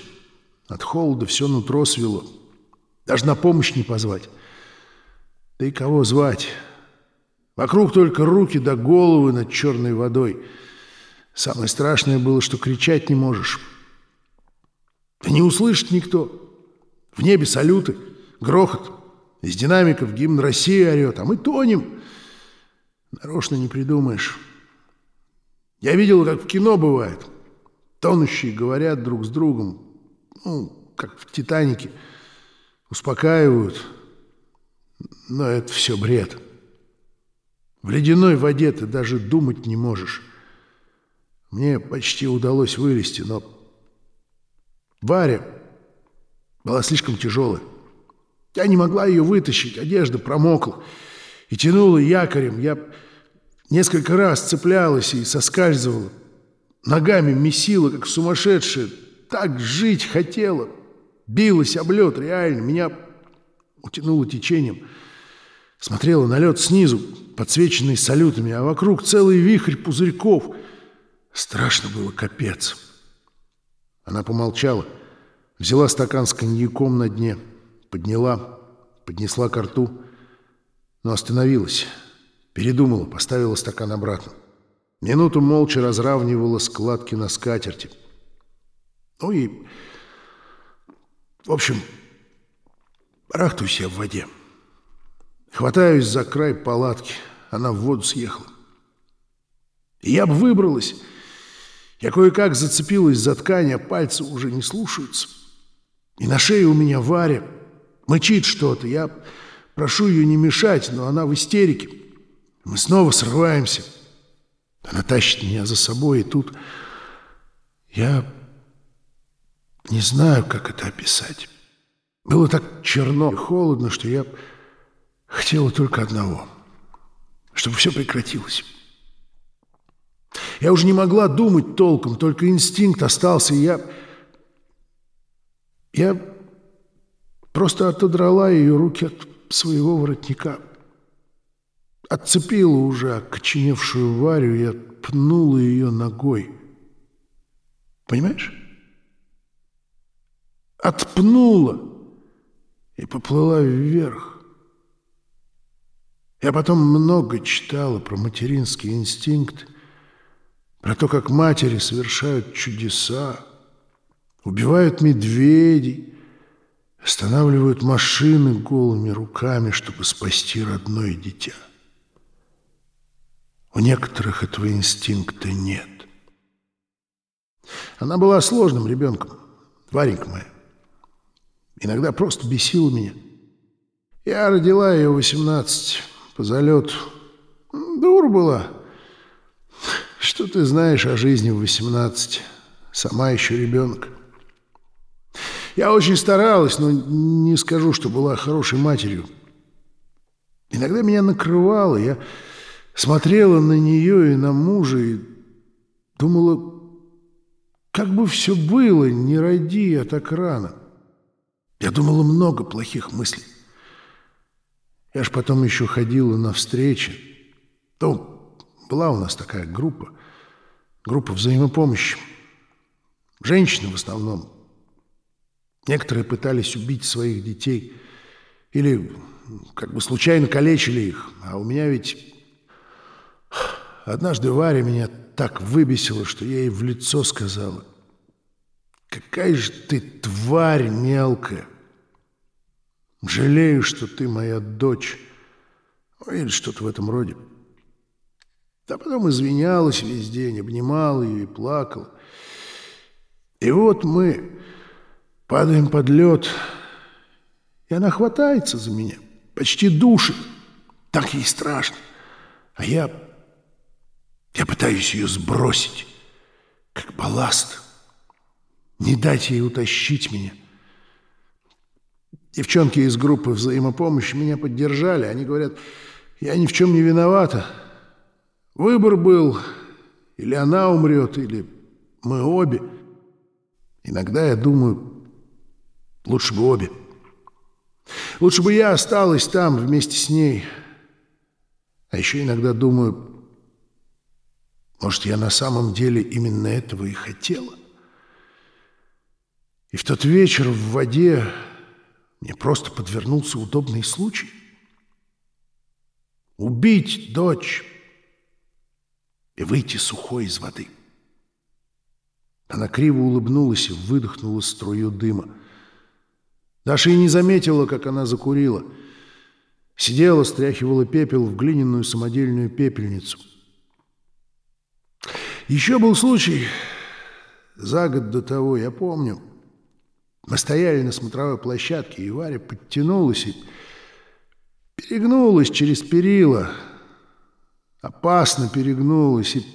От холода все нутро свело. Даже на помощь не позвать. Да и кого звать? Вокруг только руки да головы над черной водой — Самое страшное было, что кричать не можешь. Не услышит никто. В небе салюты, грохот. Из динамиков гимн России орет, а мы тонем. Нарочно не придумаешь. Я видел, как в кино бывает. Тонущие говорят друг с другом. Ну, как в «Титанике». Успокаивают. Но это все бред. В ледяной воде ты даже думать не можешь. Мне почти удалось вылезти, но Варя была слишком тяжелая. Я не могла ее вытащить, одежда промокла и тянула якорем. Я несколько раз цеплялась и соскальзывала. Ногами месила, как сумасшедшая. Так жить хотела. Билась об лед, реально. Меня утянуло течением. Смотрела на лед снизу, подсвеченный салютами, а вокруг целый вихрь пузырьков — Страшно было, капец. Она помолчала, взяла стакан с коньяком на дне, подняла, поднесла к рту, но остановилась, передумала, поставила стакан обратно. Минуту молча разравнивала складки на скатерти. Ну и... В общем, рахтуюсь я в воде. Хватаюсь за край палатки. Она в воду съехала. И я бы выбралась. Я кое-как зацепилась за ткань, а пальцы уже не слушаются. И на шее у меня Варя. Мычит что-то. Я прошу ее не мешать, но она в истерике. Мы снова срываемся. Она тащит меня за собой, и тут я не знаю, как это описать. Было так черно и холодно, что я хотела только одного, чтобы все прекратилось. Я уже не могла думать толком, только инстинкт остался, и я... Я просто отодрала ее руки от своего воротника — отцепила уже окоченевшую Варю и отпнула ее ногой. Понимаешь? Отпнула и поплыла вверх. Я потом много читала про материнский инстинкт, про то, как матери совершают чудеса, убивают медведей, останавливают машины голыми руками, чтобы спасти родное дитя. У некоторых этого инстинкта нет. Она была сложным ребенком, Варенька моя. Иногда просто бесила меня. Я родила ее в 18 по залету. Дура была. Что ты знаешь о жизни в 18? Сама еще ребенок. Я очень старалась, но не скажу, что была хорошей матерью. Иногда меня накрывало, я смотрела на нее и на мужа и думала, как бы все было, не роди я так рано. Я думала много плохих мыслей. Я ж потом еще ходила на встречи. Ну, была у нас такая группа, группа взаимопомощи. Женщины в основном. Некоторые пытались убить своих детей или как бы случайно калечили их, а у меня ведь Однажды Варя меня так выбесила, что я ей в лицо сказала. «Какая же ты тварь мелкая! Жалею, что ты моя дочь!» Или что-то в этом роде. А потом извинялась весь день, обнимала ее и плакала. И вот мы падаем под лед, и она хватается за меня, почти душит. Так ей страшно. А я я пытаюсь ее сбросить, как балласт, не дать ей утащить меня. Девчонки из группы взаимопомощи меня поддержали. Они говорят, я ни в чем не виновата. Выбор был, или она умрет, или мы обе. Иногда я думаю, лучше бы обе. Лучше бы я осталась там вместе с ней. А еще иногда думаю, может, я на самом деле именно этого и хотела? И в тот вечер в воде мне просто подвернулся удобный случай. Убить дочь и выйти сухой из воды. Она криво улыбнулась и выдохнула струю дыма. Даша и не заметила, как она закурила. Сидела, стряхивала пепел в глиняную самодельную пепельницу — еще был случай за год до того, я помню. Мы стояли на смотровой площадке, и Варя подтянулась и перегнулась через перила. Опасно перегнулась. И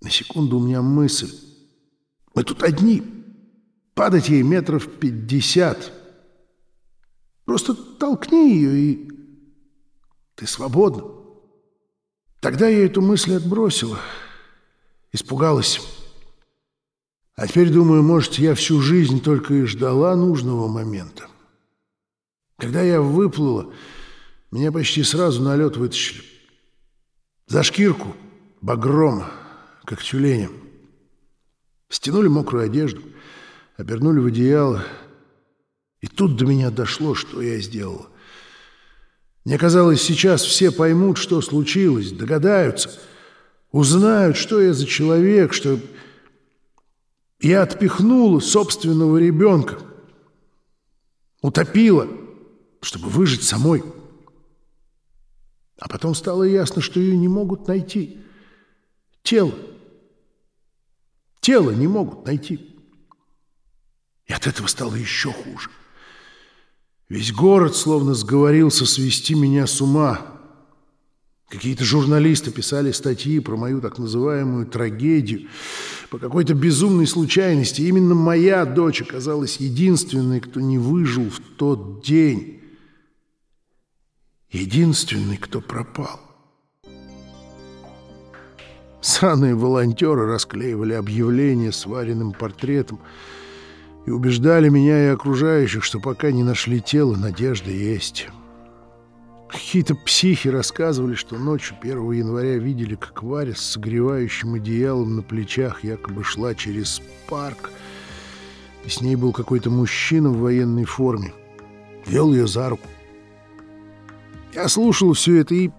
на секунду у меня мысль. Мы тут одни. Падать ей метров пятьдесят. Просто толкни ее, и ты свободна. Тогда я эту мысль отбросила — Испугалась. А теперь думаю, может, я всю жизнь только и ждала нужного момента. Когда я выплыла, меня почти сразу на лед вытащили. За шкирку, багром, как тюленя. Стянули мокрую одежду, обернули в одеяло. И тут до меня дошло, что я сделала. Мне казалось, сейчас все поймут, что случилось, догадаются — узнают, что я за человек, что я отпихнула собственного ребенка, утопила, чтобы выжить самой. А потом стало ясно, что ее не могут найти. Тело. Тело не могут найти. И от этого стало еще хуже. Весь город словно сговорился свести меня с ума. Какие-то журналисты писали статьи про мою так называемую трагедию. По какой-то безумной случайности именно моя дочь оказалась единственной, кто не выжил в тот день. Единственный, кто пропал. Сраные волонтеры расклеивали объявления с вареным портретом и убеждали меня и окружающих, что пока не нашли тело, надежда есть. Какие-то психи рассказывали, что ночью 1 января видели, как Варя с согревающим одеялом на плечах якобы шла через парк, и с ней был какой-то мужчина в военной форме. Вел ее за руку. Я слушал все это и...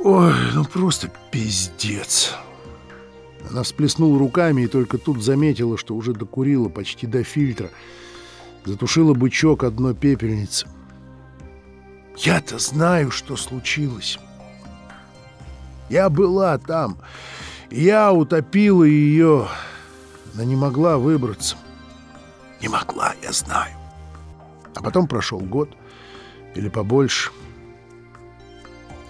Ой, ну просто пиздец. Она всплеснула руками и только тут заметила, что уже докурила почти до фильтра. Затушила бычок одной пепельницы. Я-то знаю, что случилось. Я была там. Я утопила ее. Она не могла выбраться. Не могла, я знаю. А потом прошел год или побольше.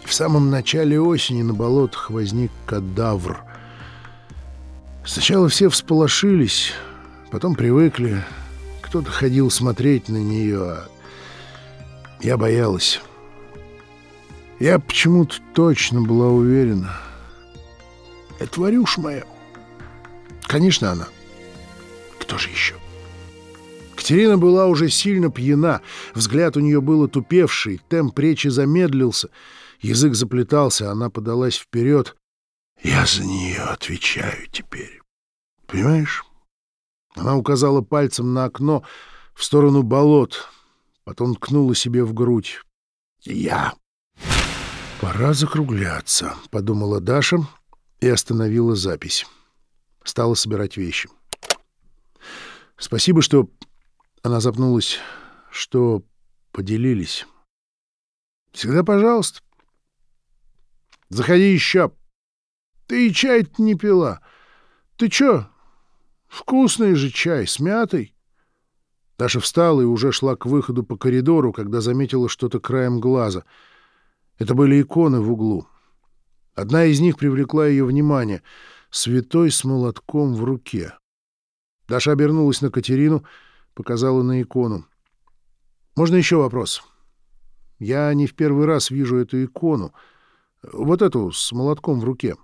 В самом начале осени на болотах возник кадавр. Сначала все всполошились, потом привыкли. Кто-то ходил смотреть на нее, а я боялась. Я почему-то точно была уверена. Это Варюш моя. Конечно, она. Кто же еще? Катерина была уже сильно пьяна. Взгляд у нее был отупевший, темп речи замедлился. Язык заплетался, она подалась вперед. Я за нее отвечаю теперь. Понимаешь? Она указала пальцем на окно в сторону болот — потом ткнула себе в грудь. «Я». «Пора закругляться», — подумала Даша и остановила запись. Стала собирать вещи. «Спасибо, что...» — она запнулась, что поделились. «Всегда пожалуйста. Заходи еще. Ты и чай не пила. Ты чё? Вкусный же чай с мятой». Даша встала и уже шла к выходу по коридору, когда заметила что-то краем глаза. Это были иконы в углу. Одна из них привлекла ее внимание — святой с молотком в руке. Даша обернулась на Катерину, показала на икону. «Можно еще вопрос? Я не в первый раз вижу эту икону. Вот эту с молотком в руке.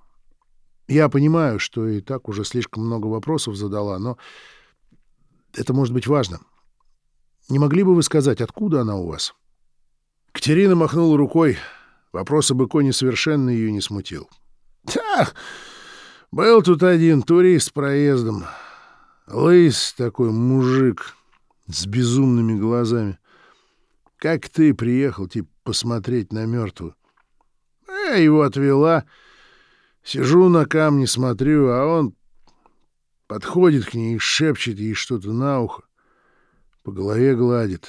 Я понимаю, что и так уже слишком много вопросов задала, но это может быть важно. Не могли бы вы сказать, откуда она у вас?» Катерина махнула рукой. Вопрос об иконе совершенно ее не смутил. «Да, был тут один турист с проездом. Лыс такой мужик с безумными глазами. Как ты приехал, типа, посмотреть на мертвую? Я его отвела. Сижу на камне, смотрю, а он подходит к ней и шепчет ей что-то на ухо по голове гладит.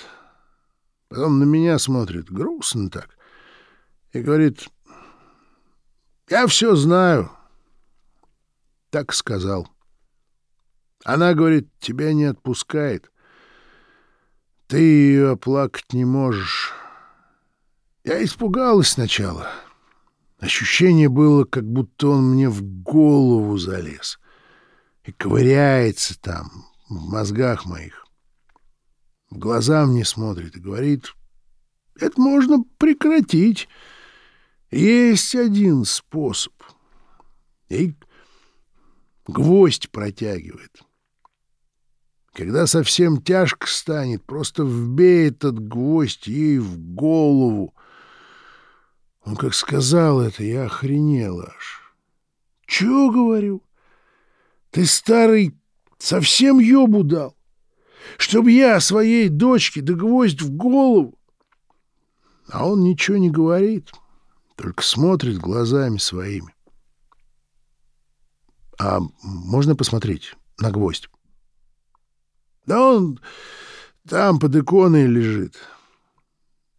Потом на меня смотрит, грустно так, и говорит, «Я все знаю». Так сказал. Она говорит, тебя не отпускает. Ты ее оплакать не можешь. Я испугалась сначала. Ощущение было, как будто он мне в голову залез и ковыряется там, в мозгах моих в глаза мне смотрит и говорит, это можно прекратить. Есть один способ. И гвоздь протягивает. Когда совсем тяжко станет, просто вбей этот гвоздь ей в голову. Он как сказал это, я охренел аж. Чё, говорю? Ты, старый, совсем ёбу дал? Чтоб я своей дочке да гвоздь в голову. А он ничего не говорит, только смотрит глазами своими. А можно посмотреть на гвоздь? Да он там под иконой лежит.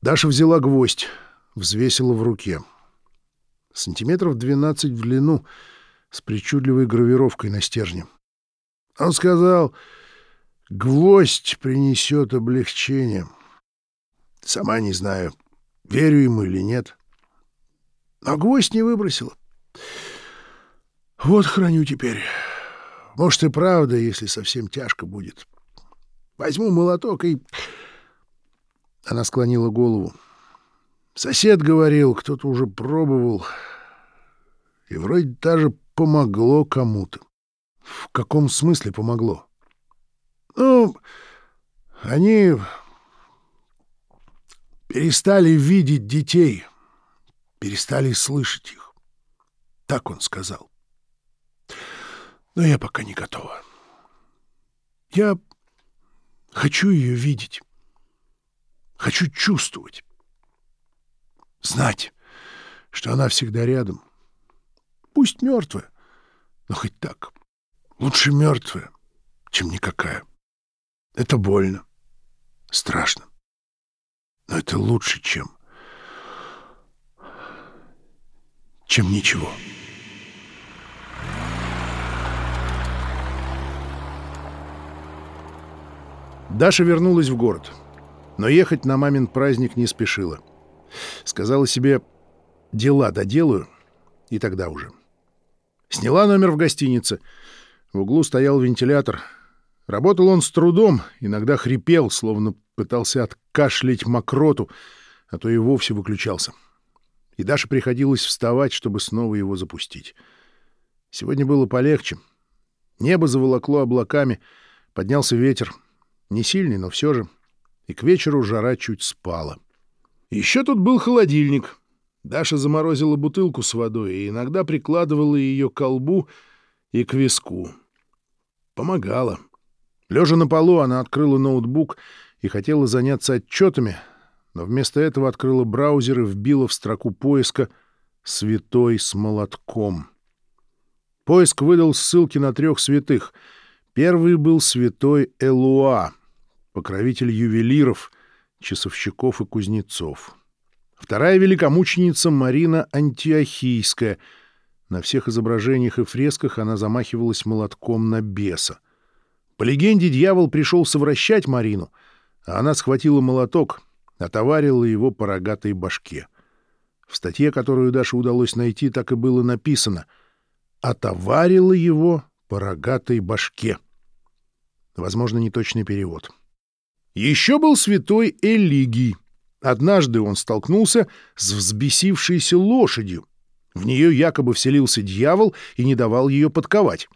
Даша взяла гвоздь, взвесила в руке. Сантиметров двенадцать в длину, с причудливой гравировкой на стержне. Он сказал, гвоздь принесет облегчение. Сама не знаю, верю ему или нет. Но гвоздь не выбросила. Вот храню теперь. Может, и правда, если совсем тяжко будет. Возьму молоток и... Она склонила голову. Сосед говорил, кто-то уже пробовал. И вроде даже помогло кому-то. В каком смысле помогло? Ну, они перестали видеть детей, перестали слышать их. Так он сказал. Но я пока не готова. Я хочу ее видеть. Хочу чувствовать. Знать, что она всегда рядом. Пусть мертвая, но хоть так. Лучше мертвая, чем никакая. Это больно, страшно. Но это лучше, чем... чем ничего. Даша вернулась в город, но ехать на мамин праздник не спешила. Сказала себе, дела доделаю, и тогда уже. Сняла номер в гостинице. В углу стоял вентилятор. Работал он с трудом, иногда хрипел, словно пытался откашлять мокроту, а то и вовсе выключался. И Даше приходилось вставать, чтобы снова его запустить. Сегодня было полегче. Небо заволокло облаками, поднялся ветер — не сильный, но все же. И к вечеру жара чуть спала. Еще тут был холодильник. Даша заморозила бутылку с водой и иногда прикладывала ее к колбу и к виску. Помогала. Лежа на полу, она открыла ноутбук и хотела заняться отчетами, но вместо этого открыла браузер и вбила в строку поиска «Святой с молотком». Поиск выдал ссылки на трех святых. Первый был святой Элуа — покровитель ювелиров, часовщиков и кузнецов. Вторая великомученица Марина Антиохийская. На всех изображениях и фресках она замахивалась молотком на беса. По легенде, дьявол пришел совращать Марину, а она схватила молоток, отоварила его по рогатой башке. В статье, которую Даше удалось найти, так и было написано «Отоварила его по рогатой башке». Возможно, неточный перевод. — еще был святой Элигий. Однажды он столкнулся с взбесившейся лошадью. В нее якобы вселился дьявол и не давал ее подковать.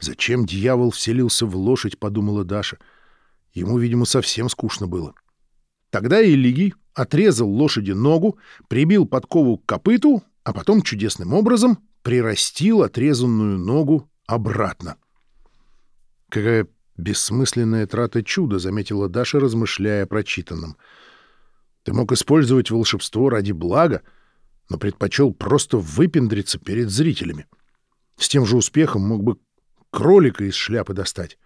«Зачем дьявол вселился в лошадь?» — подумала Даша. Ему, видимо, совсем скучно было. Тогда Элигий отрезал лошади ногу, прибил подкову к копыту, а потом чудесным образом прирастил отрезанную ногу обратно. Какая «Бессмысленная трата чуда», — заметила Даша, размышляя о прочитанном. «Ты мог использовать волшебство ради блага, но предпочел просто выпендриться перед зрителями. С тем же успехом мог бы кролика из шляпы достать».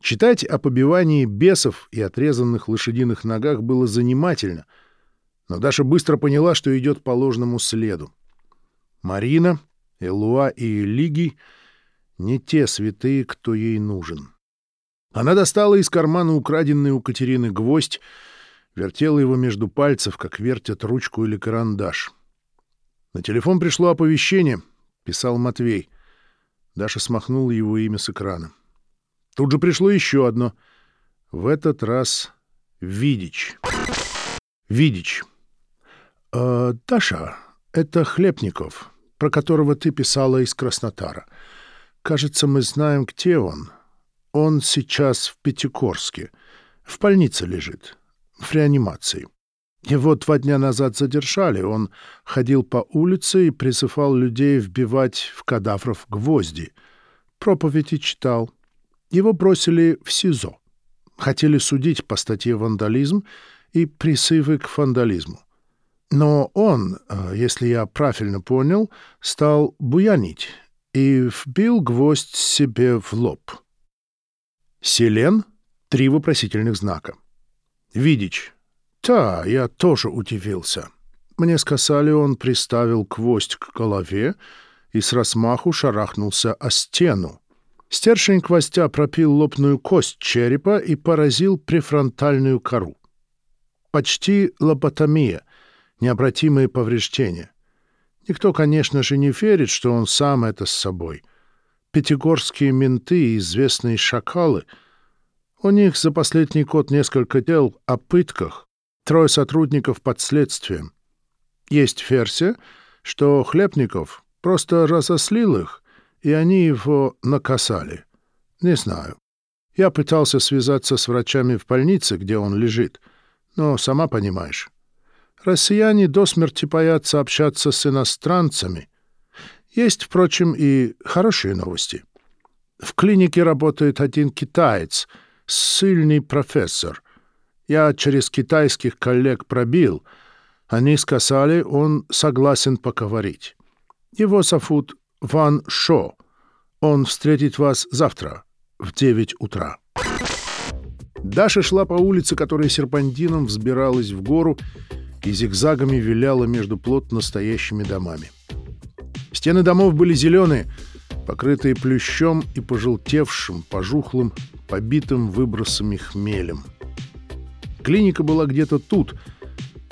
Читать о побивании бесов и отрезанных лошадиных ногах было занимательно, но Даша быстро поняла, что идет по ложному следу. Марина, Элуа и Лиги — не те святые, кто ей нужен. — она достала из кармана украденный у Катерины гвоздь, вертела его между пальцев, как вертят ручку или карандаш. На телефон пришло оповещение, писал Матвей. Даша смахнула его имя с экрана. Тут же пришло еще одно. В этот раз Видич. Видич. «Э, «Даша, это Хлебников, про которого ты писала из Краснотара. Кажется, мы знаем, где он. Он сейчас в Пятигорске. В больнице лежит. В реанимации. Его два дня назад задержали. Он ходил по улице и призывал людей вбивать в кадавров гвозди. Проповеди читал. Его бросили в СИЗО. Хотели судить по статье «Вандализм» и призывы к вандализму. Но он, э, если я правильно понял, стал буянить и вбил гвоздь себе в лоб. Селен — три вопросительных знака. Видич. Да, я тоже удивился. Мне сказали, он приставил гвоздь к голове и с расмаху шарахнулся о стену. Стержень гвоздя пропил лобную кость черепа и поразил префронтальную кору. Почти лоботомия, необратимые повреждения. Никто, конечно же, не верит, что он сам это с собой. Пятигорские менты и известные шакалы. У них за последний год несколько дел о пытках, трое сотрудников под следствием. Есть версия, что Хлебников просто разослил их, и они его накасали. Не знаю. Я пытался связаться с врачами в больнице, где он лежит, но сама понимаешь. Россияне до смерти боятся общаться с иностранцами. Есть, впрочем, и хорошие новости. В клинике работает один китаец, сильный профессор. Я через китайских коллег пробил. Они сказали, он согласен поговорить. Его зовут Ван Шо. Он встретит вас завтра в 9 утра. Даша шла по улице, которая серпантином взбиралась в гору и зигзагами виляла между плотно стоящими домами. Стены домов были зеленые, покрытые плющом и пожелтевшим, пожухлым, побитым выбросами хмелем. Клиника была где-то тут,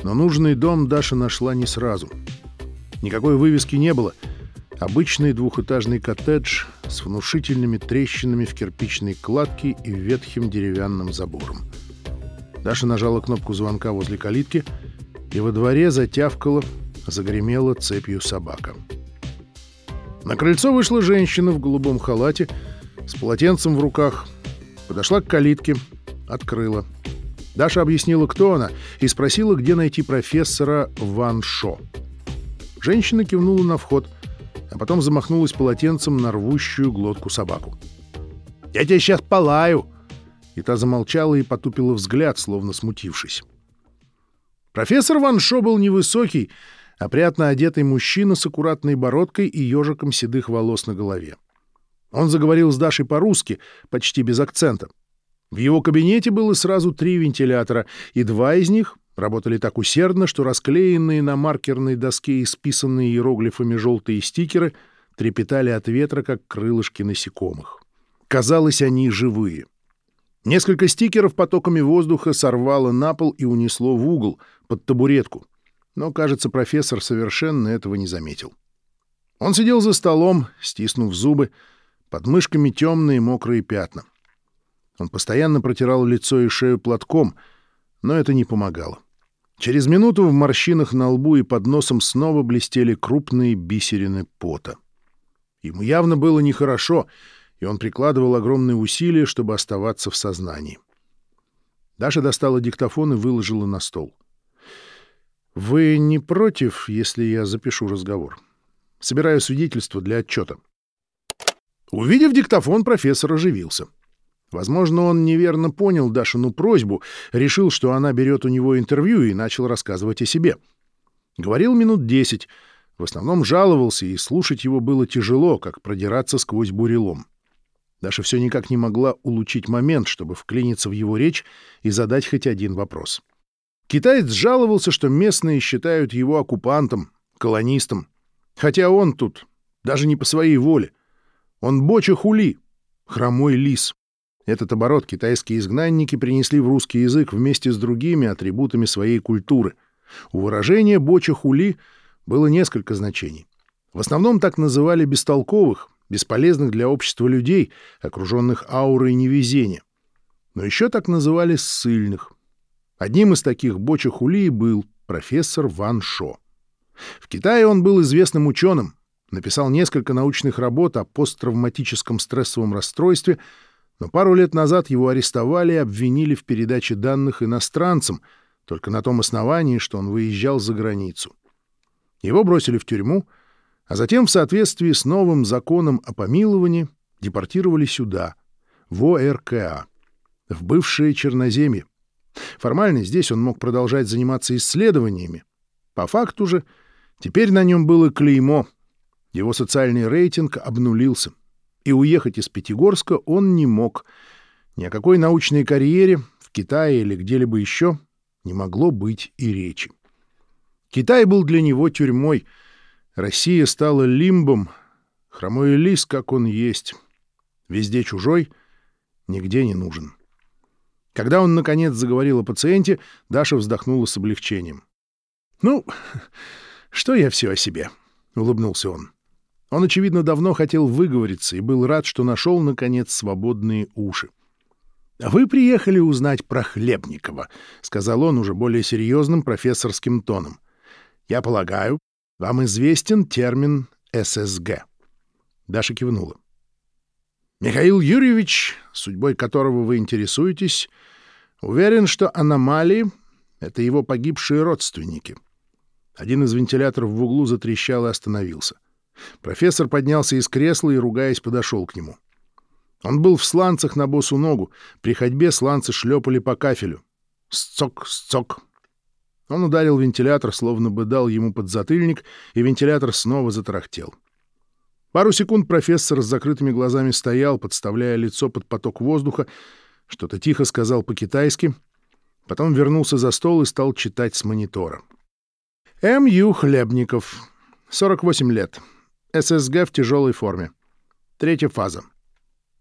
но нужный дом Даша нашла не сразу. Никакой вывески не было — Обычный двухэтажный коттедж с внушительными трещинами в кирпичной кладке и ветхим деревянным забором. Даша нажала кнопку звонка возле калитки, и во дворе затявкала, загремела цепью собака. На крыльцо вышла женщина в голубом халате с полотенцем в руках, подошла к калитке, открыла. Даша объяснила, кто она, и спросила, где найти профессора Ван Шо. Женщина кивнула на вход — а потом замахнулась полотенцем на рвущую глотку собаку. «Я тебя сейчас полаю!» И та замолчала и потупила взгляд, словно смутившись. Профессор Ван Шо был невысокий, опрятно одетый мужчина с аккуратной бородкой и ежиком седых волос на голове. Он заговорил с Дашей по-русски, почти без акцента. В его кабинете было сразу три вентилятора, и два из них Работали так усердно, что расклеенные на маркерной доске и списанные иероглифами желтые стикеры трепетали от ветра, как крылышки насекомых. Казалось, они живые. Несколько стикеров потоками воздуха сорвало на пол и унесло в угол, под табуретку. Но, кажется, профессор совершенно этого не заметил. Он сидел за столом, стиснув зубы, под мышками темные мокрые пятна. Он постоянно протирал лицо и шею платком, но это не помогало. Через минуту в морщинах на лбу и под носом снова блестели крупные бисерины пота. Ему явно было нехорошо, и он прикладывал огромные усилия, чтобы оставаться в сознании. Даша достала диктофон и выложила на стол. «Вы не против, если я запишу разговор? Собираю свидетельство для отчета». Увидев диктофон, профессор оживился. Возможно, он неверно понял Дашину просьбу, решил, что она берет у него интервью и начал рассказывать о себе. Говорил минут десять, в основном жаловался, и слушать его было тяжело, как продираться сквозь бурелом. Даша все никак не могла улучить момент, чтобы вклиниться в его речь и задать хоть один вопрос. Китаец жаловался, что местные считают его оккупантом, колонистом. Хотя он тут даже не по своей воле. Он боча хули, хромой лис. Этот оборот китайские изгнанники принесли в русский язык вместе с другими атрибутами своей культуры. У выражения «боча хули» было несколько значений. В основном так называли бестолковых, бесполезных для общества людей, окруженных аурой невезения. Но еще так называли ссыльных. Одним из таких боча хули был профессор Ван Шо. В Китае он был известным ученым, написал несколько научных работ о посттравматическом стрессовом расстройстве — но пару лет назад его арестовали и обвинили в передаче данных иностранцам, только на том основании, что он выезжал за границу. Его бросили в тюрьму, а затем в соответствии с новым законом о помиловании депортировали сюда, в ОРКА, в бывшее Черноземье. Формально здесь он мог продолжать заниматься исследованиями. По факту же теперь на нем было клеймо Его социальный рейтинг обнулился, и уехать из Пятигорска он не мог. Ни о какой научной карьере в Китае или где-либо еще не могло быть и речи. Китай был для него тюрьмой, Россия стала лимбом, хромой лис, как он есть, везде чужой, нигде не нужен. Когда он, наконец, заговорил о пациенте, Даша вздохнула с облегчением. «Ну, что я все о себе?» — улыбнулся он. Он, очевидно, давно хотел выговориться и был рад, что нашел, наконец, свободные уши. «А «Вы приехали узнать про Хлебникова», — сказал он уже более серьезным профессорским тоном. «Я полагаю, вам известен термин ССГ». Даша кивнула. «Михаил Юрьевич, судьбой которого вы интересуетесь, уверен, что аномалии — это его погибшие родственники». Один из вентиляторов в углу затрещал и остановился. Профессор поднялся из кресла и, ругаясь, подошел к нему. Он был в сланцах на босу ногу. При ходьбе сланцы шлепали по кафелю. Сцок, сцок. Он ударил вентилятор, словно бы дал ему подзатыльник, и вентилятор снова затарахтел. Пару секунд профессор с закрытыми глазами стоял, подставляя лицо под поток воздуха, что-то тихо сказал по-китайски, потом вернулся за стол и стал читать с монитора. М.Ю. Хлебников, 48 лет, ССГ в тяжелой форме. Третья фаза.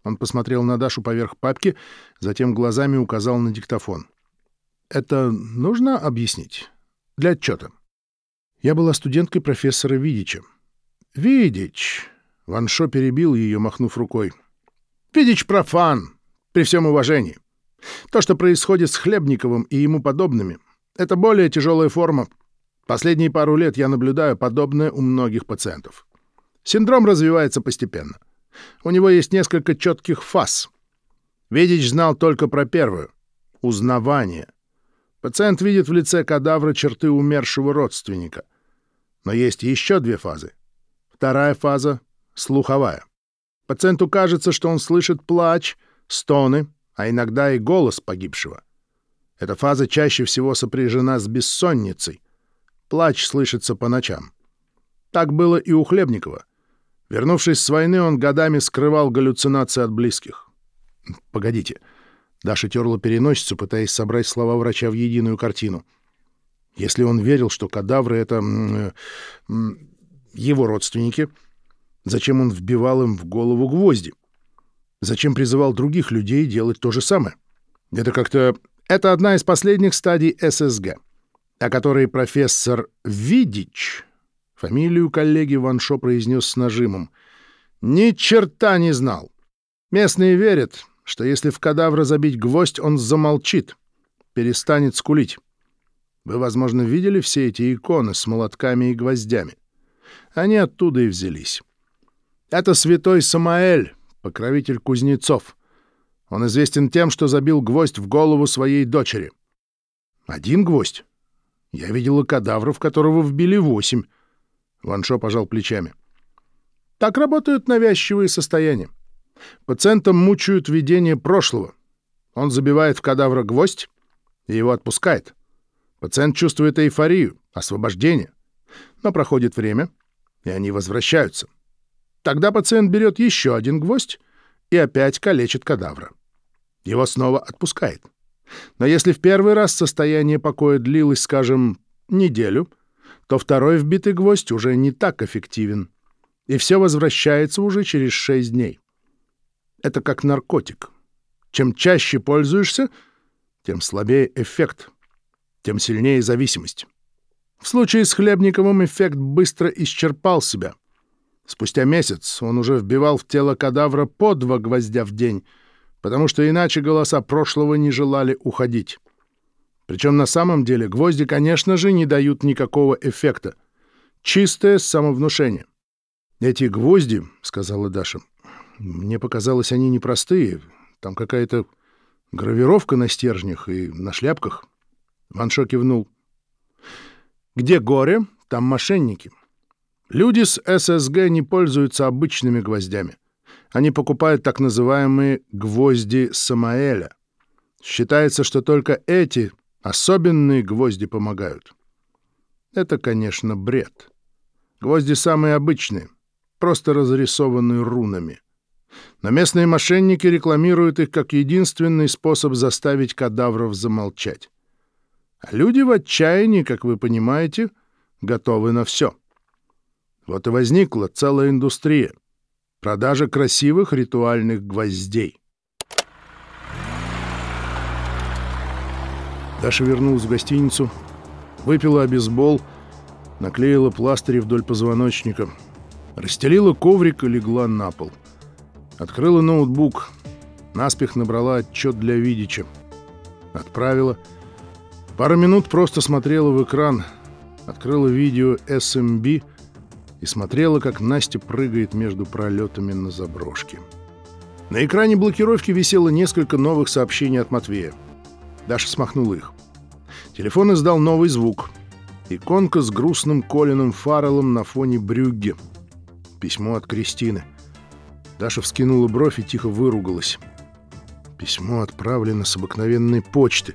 Он посмотрел на Дашу поверх папки, затем глазами указал на диктофон. «Это нужно объяснить? Для отчета. Я была студенткой профессора Видича. «Видич!» — Ваншо перебил ее, махнув рукой. «Видич профан, при всем уважении. То, что происходит с Хлебниковым и ему подобными, это более тяжелая форма. Последние пару лет я наблюдаю подобное у многих пациентов. Синдром развивается постепенно. У него есть несколько четких фаз. Видич знал только про первую — узнавание. Пациент видит в лице кадавра черты умершего родственника. Но есть еще две фазы. Вторая фаза — слуховая. Пациенту кажется, что он слышит плач, стоны, а иногда и голос погибшего. Эта фаза чаще всего сопряжена с бессонницей. Плач слышится по ночам. Так было и у Хлебникова — Вернувшись с войны, он годами скрывал галлюцинации от близких. «Погодите». Даша терла переносицу, пытаясь собрать слова врача в единую картину. Если он верил, что кадавры — это э, его родственники, зачем он вбивал им в голову гвозди? Зачем призывал других людей делать то же самое? Это как-то... Это одна из последних стадий ССГ, о которой профессор Видич Фамилию коллеги Ваншо произнес с нажимом. «Ни черта не знал. Местные верят, что если в кадавра забить гвоздь, он замолчит, перестанет скулить. Вы, возможно, видели все эти иконы с молотками и гвоздями. Они оттуда и взялись. Это святой Самаэль, покровитель кузнецов. Он известен тем, что забил гвоздь в голову своей дочери. Один гвоздь? Я видела кадавров, которого вбили восемь. Ваншо пожал плечами. Так работают навязчивые состояния. Пациентам мучают видение прошлого. Он забивает в кадавра гвоздь и его отпускает. Пациент чувствует эйфорию, освобождение. Но проходит время, и они возвращаются. Тогда пациент берет еще один гвоздь и опять калечит кадавра. Его снова отпускает. Но если в первый раз состояние покоя длилось, скажем, неделю — то второй вбитый гвоздь уже не так эффективен, и все возвращается уже через шесть дней. Это как наркотик. Чем чаще пользуешься, тем слабее эффект, тем сильнее зависимость. В случае с Хлебниковым эффект быстро исчерпал себя. Спустя месяц он уже вбивал в тело кадавра по два гвоздя в день, потому что иначе голоса прошлого не желали уходить. Причем на самом деле гвозди, конечно же, не дают никакого эффекта. Чистое самовнушение. «Эти гвозди, — сказала Даша, — мне показалось, они непростые. Там какая-то гравировка на стержнях и на шляпках». Ваншо кивнул. «Где горе, там мошенники. Люди с ССГ не пользуются обычными гвоздями. Они покупают так называемые «гвозди Самаэля». Считается, что только эти Особенные гвозди помогают. Это, конечно, бред. Гвозди самые обычные. просто разрисованные рунами. Но местные мошенники рекламируют их как единственный способ заставить кадавров замолчать. А люди в отчаянии, как вы понимаете, готовы на все. Вот и возникла целая индустрия — продажа красивых ритуальных гвоздей. Даша вернулась в гостиницу, выпила обезбол, наклеила пластыри вдоль позвоночника, расстелила коврик и легла на пол. Открыла ноутбук, наспех набрала отчет для Видича. Отправила. Пару минут просто смотрела в экран, открыла видео SMB и смотрела, как Настя прыгает между пролетами на заброшке. На экране блокировки висело несколько новых сообщений от Матвея. Даша смахнула их. Телефон издал новый звук. Иконка с грустным Колином Фарреллом на фоне брюгге. Письмо от Кристины. Даша вскинула бровь и тихо выругалась. Письмо отправлено с обыкновенной почты.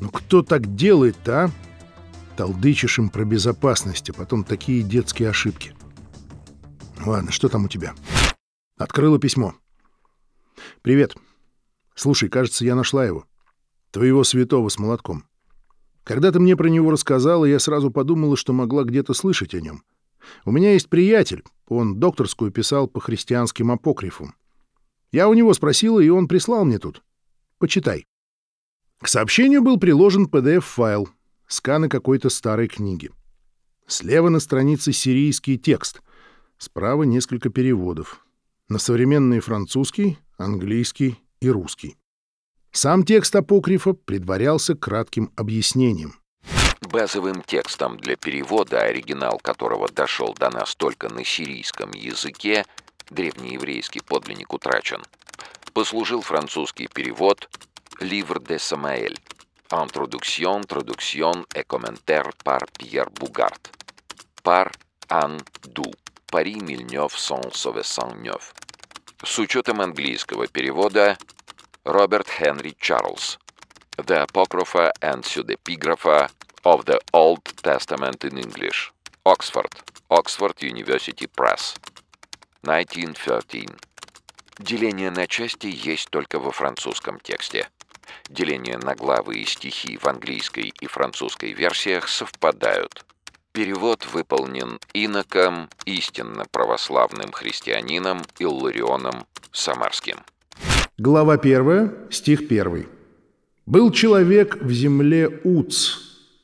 Ну кто так делает-то, а? Толдычишь им про безопасность, а потом такие детские ошибки. Ладно, что там у тебя? Открыла письмо. «Привет. Слушай, кажется, я нашла его твоего святого с молотком. Когда ты мне про него рассказала, я сразу подумала, что могла где-то слышать о нем. У меня есть приятель, он докторскую писал по христианским апокрифам. Я у него спросила, и он прислал мне тут. Почитай. К сообщению был приложен PDF-файл, сканы какой-то старой книги. Слева на странице сирийский текст, справа несколько переводов. На современный французский, английский и русский. Сам текст апокрифа предварялся кратким объяснением. Базовым текстом для перевода, оригинал которого дошел до нас только на сирийском языке, древнееврейский подлинник утрачен, послужил французский перевод «Livre de Samael» «Introduction, traduction et commentaire par Pierre Bougart» «Par Anne Ду» «Пари Мильнёв сон Совессан-Нёв». С учетом английского перевода Robert Henry Charles, The Apocrypha and Pseudepigrapha of the Old Testament in English, Oxford, Oxford University Press, 1913. Деление на части есть только во французском тексте. Деление на главы и стихи в английской и французской версиях совпадают. Перевод выполнен иноком, истинно православным христианином Илларионом Самарским. Глава 1, стих 1. «Был человек в земле Уц,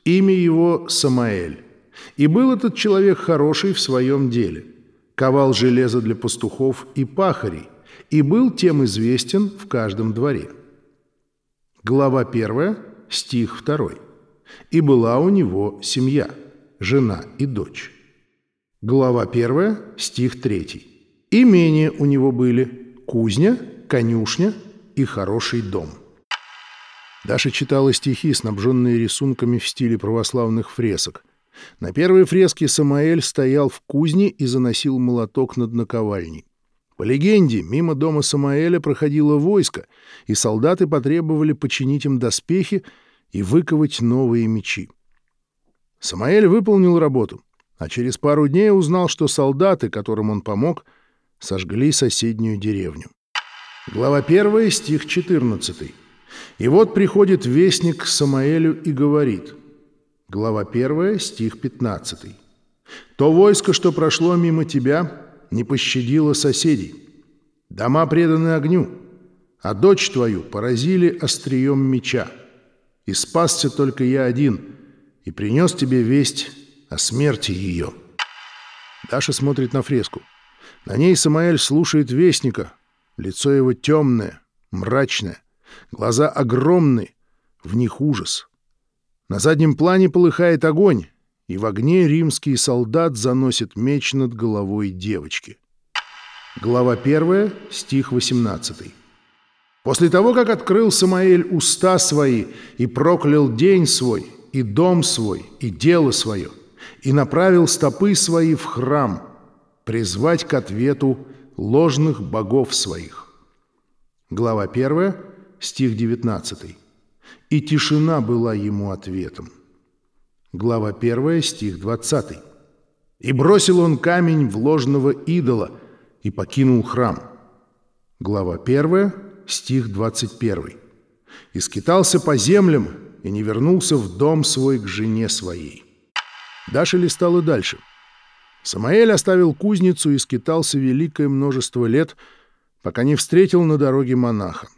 имя его Самаэль. И был этот человек хороший в своем деле, ковал железо для пастухов и пахарей, и был тем известен в каждом дворе». Глава 1, стих 2. «И была у него семья, жена и дочь». Глава 1, стих 3. Имения у него были кузня – конюшня и хороший дом. Даша читала стихи, снабженные рисунками в стиле православных фресок. На первой фреске Самаэль стоял в кузне и заносил молоток над наковальней. По легенде, мимо дома Самаэля проходило войско, и солдаты потребовали починить им доспехи и выковать новые мечи. Самаэль выполнил работу, а через пару дней узнал, что солдаты, которым он помог, сожгли соседнюю деревню. Глава 1, стих 14. «И вот приходит вестник к Самаэлю и говорит». Глава 1, стих 15. «То войско, что прошло мимо тебя, не пощадило соседей. Дома преданы огню, а дочь твою поразили острием меча. И спасся только я один, и принес тебе весть о смерти ее». Даша смотрит на фреску. На ней Самаэль слушает вестника, Лицо его темное, мрачное, глаза огромные, в них ужас. На заднем плане полыхает огонь, и в огне римский солдат заносит меч над головой девочки. Глава 1, стих 18. После того, как открыл Самаэль уста свои и проклял день свой, и дом свой, и дело свое, и направил стопы свои в храм, призвать к ответу ложных богов своих. Глава 1, стих 19. «И тишина была ему ответом». Глава 1, стих 20. И бросил он камень в идола и покинул храм. Глава 1, стих 21. «И скитался по землям, и не вернулся в дом свой к жене своей». Даша листала дальше. Самаэль оставил кузницу и скитался великое множество лет, пока не встретил на дороге монаха.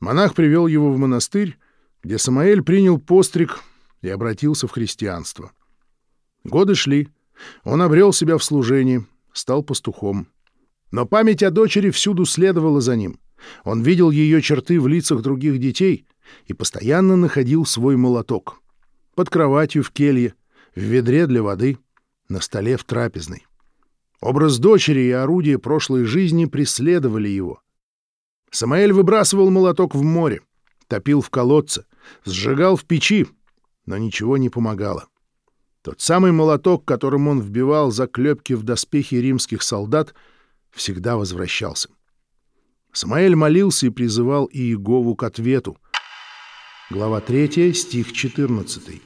Монах привел его в монастырь, где Самаэль принял постриг и обратился в христианство. Годы шли, он обрел себя в служении, стал пастухом. Но память о дочери всюду следовала за ним. Он видел ее черты в лицах других детей и постоянно находил свой молоток. Под кроватью в келье, в ведре для воды, на столе в трапезной. Образ дочери и орудие прошлой жизни преследовали его. Самаэль выбрасывал молоток в море, топил в колодце, сжигал в печи, но ничего не помогало. Тот самый молоток, которым он вбивал заклепки в доспехи римских солдат, всегда возвращался. Самаэль молился и призывал Иегову к ответу. Глава 3, стих 14.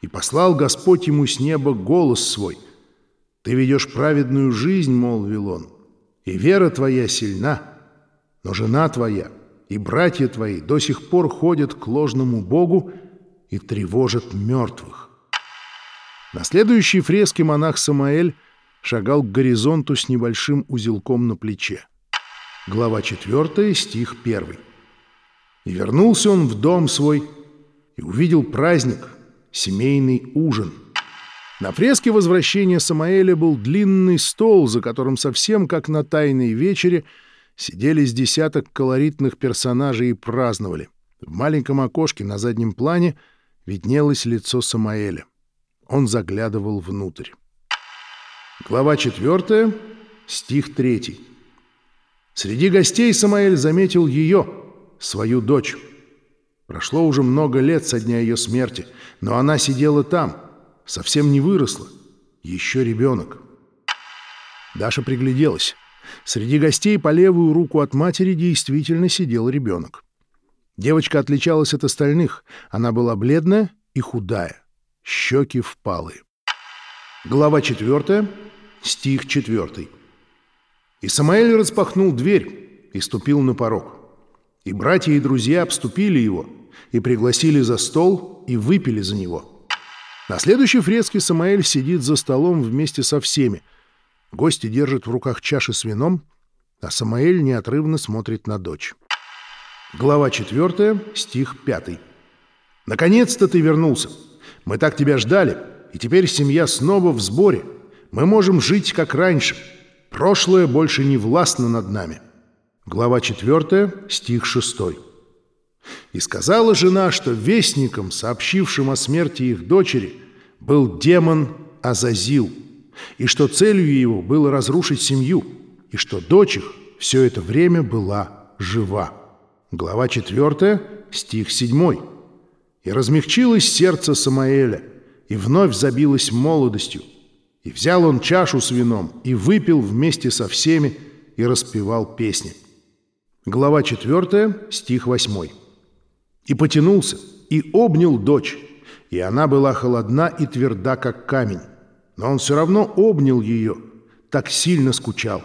«И послал Господь ему с неба голос свой. Ты ведешь праведную жизнь, — молвил он, — и вера твоя сильна, но жена твоя и братья твои до сих пор ходят к ложному Богу и тревожат мертвых. На следующей фреске монах Самаэль шагал к горизонту с небольшим узелком на плече. Глава 4, стих 1. «И вернулся он в дом свой и увидел праздник, семейный ужин». На фреске возвращения Самаэля был длинный стол, за которым совсем как на тайной вечере сидели с десяток колоритных персонажей и праздновали. В маленьком окошке на заднем плане виднелось лицо Самаэля. Он заглядывал внутрь. Глава 4, стих 3. Среди гостей Самаэль заметил ее, свою дочь. Прошло уже много лет со дня ее смерти, но она сидела там, совсем не выросла, еще ребенок. Даша пригляделась. Среди гостей по левую руку от матери действительно сидел ребенок. Девочка отличалась от остальных, она была бледная и худая щеки впалы. Глава 4, стих 4. «И Самаэль распахнул дверь и ступил на порог. И братья и друзья обступили его, и пригласили за стол, и выпили за него. На следующей фреске Самаэль сидит за столом вместе со всеми. Гости держат в руках чаши с вином, а Самаэль неотрывно смотрит на дочь. Глава 4, стих 5. «Наконец-то ты вернулся!» Мы так тебя ждали, и теперь семья снова в сборе. Мы можем жить, как раньше. Прошлое больше не властно над нами». Глава 4, стих 6. «И сказала жена, что вестником, сообщившим о смерти их дочери, был демон Азазил, и что целью его было разрушить семью, и что дочь их все это время была жива». Глава 4, стих 7. И размягчилось сердце Самаэля, и вновь забилось молодостью. И взял он чашу с вином, и выпил вместе со всеми, и распевал песни. Глава 4, стих 8. «И потянулся, и обнял дочь, и она была холодна и тверда, как камень. Но он все равно обнял ее, так сильно скучал.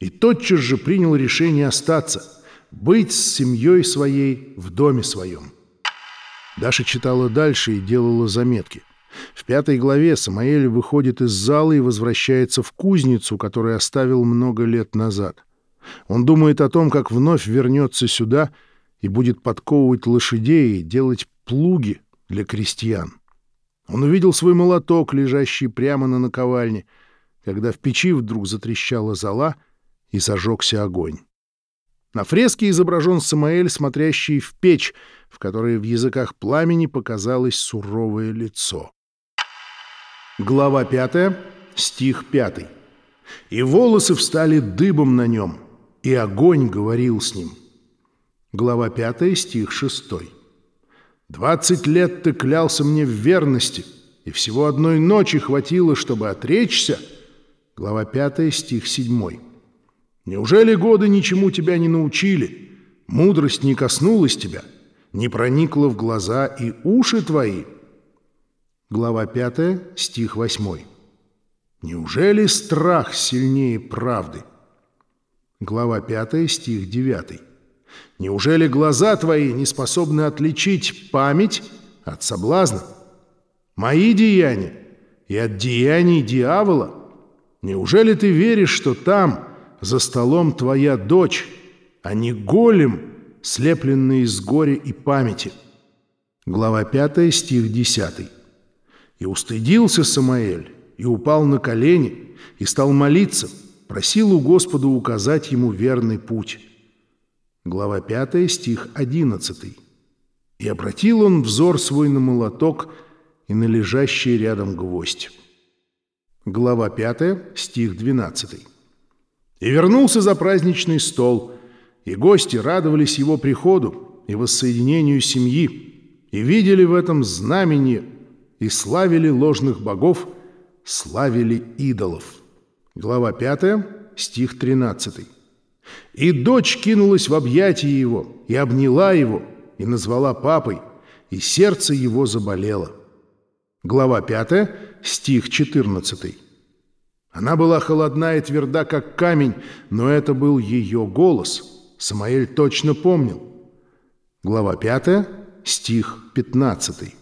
И тотчас же принял решение остаться, быть с семьей своей в доме своем. Даша читала дальше и делала заметки. В пятой главе Самаэль выходит из зала и возвращается в кузницу, которую оставил много лет назад. Он думает о том, как вновь вернется сюда и будет подковывать лошадей и делать плуги для крестьян. Он увидел свой молоток, лежащий прямо на наковальне, когда в печи вдруг затрещала зола и зажегся огонь. На фреске изображен Самаэль, смотрящий в печь, в которой в языках пламени показалось суровое лицо. Глава 5, стих 5. «И волосы встали дыбом на нем, и огонь говорил с ним». Глава 5, стих 6. «Двадцать лет ты клялся мне в верности, и всего одной ночи хватило, чтобы отречься». Глава 5, стих 7. Неужели годы ничему тебя не научили? Мудрость не коснулась тебя, не проникла в глаза и уши твои?» Глава 5, стих 8. Неужели страх сильнее правды? Глава 5, стих 9. Неужели глаза твои не способны отличить память от соблазна? Мои деяния и от деяний дьявола? Неужели ты веришь, что там, за столом, твоя дочь, а не голем, слепленный из горя и памяти? Глава 5, стих 10. «И устыдился Самаэль, и упал на колени, и стал молиться, просил у Господа указать ему верный путь». Глава 5, стих 11. «И обратил он взор свой на молоток и на лежащий рядом гвоздь». Глава 5, стих 12. «И вернулся за праздничный стол, и гости радовались его приходу и воссоединению семьи, и видели в этом знамение, и славили ложных богов, славили идолов». Глава 5, стих 13. И дочь кинулась в объятия его, и обняла его, и назвала папой, и сердце его заболело. Глава 5, стих 14. Она была холодна и тверда, как камень, но это был ее голос. Самаэль точно помнил. Глава 5, стих 15.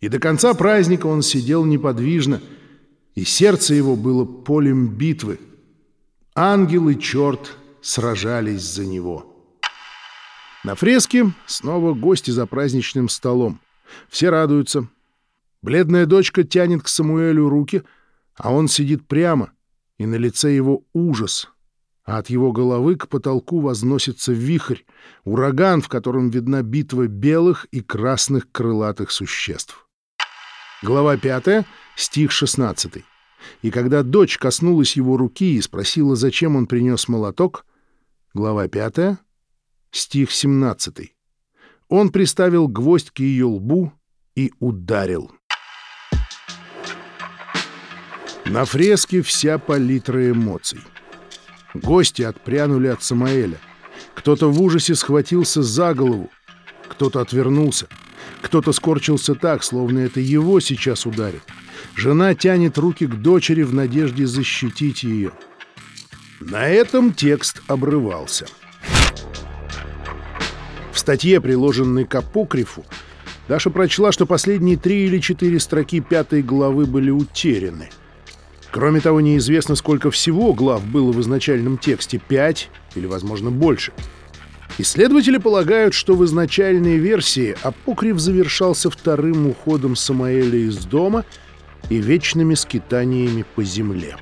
И до конца праздника он сидел неподвижно, и сердце его было полем битвы. Ангел и черт сражались за него. На фреске снова гости за праздничным столом. Все радуются. Бледная дочка тянет к Самуэлю руки, а он сидит прямо, и на лице его ужас, а от его головы к потолку возносится вихрь, ураган, в котором видна битва белых и красных крылатых существ. Глава 5, стих 16. И когда дочь коснулась его руки и спросила, зачем он принес молоток, глава 5, стих 17. Он приставил гвоздь к ее лбу и ударил. На фреске вся палитра эмоций. Гости отпрянули от Самаэля. Кто-то в ужасе схватился за голову, кто-то отвернулся, кто-то скорчился так, словно это его сейчас ударит. Жена тянет руки к дочери в надежде защитить ее. На этом текст обрывался. В статье, приложенной к апокрифу, Даша прочла, что последние три или четыре строки пятой главы были утеряны. Кроме того, неизвестно, сколько всего глав было в изначальном тексте — пять или, возможно, больше. Исследователи полагают, что в изначальной версии апокриф завершался вторым уходом Самаэля из дома — и вечными скитаниями по земле.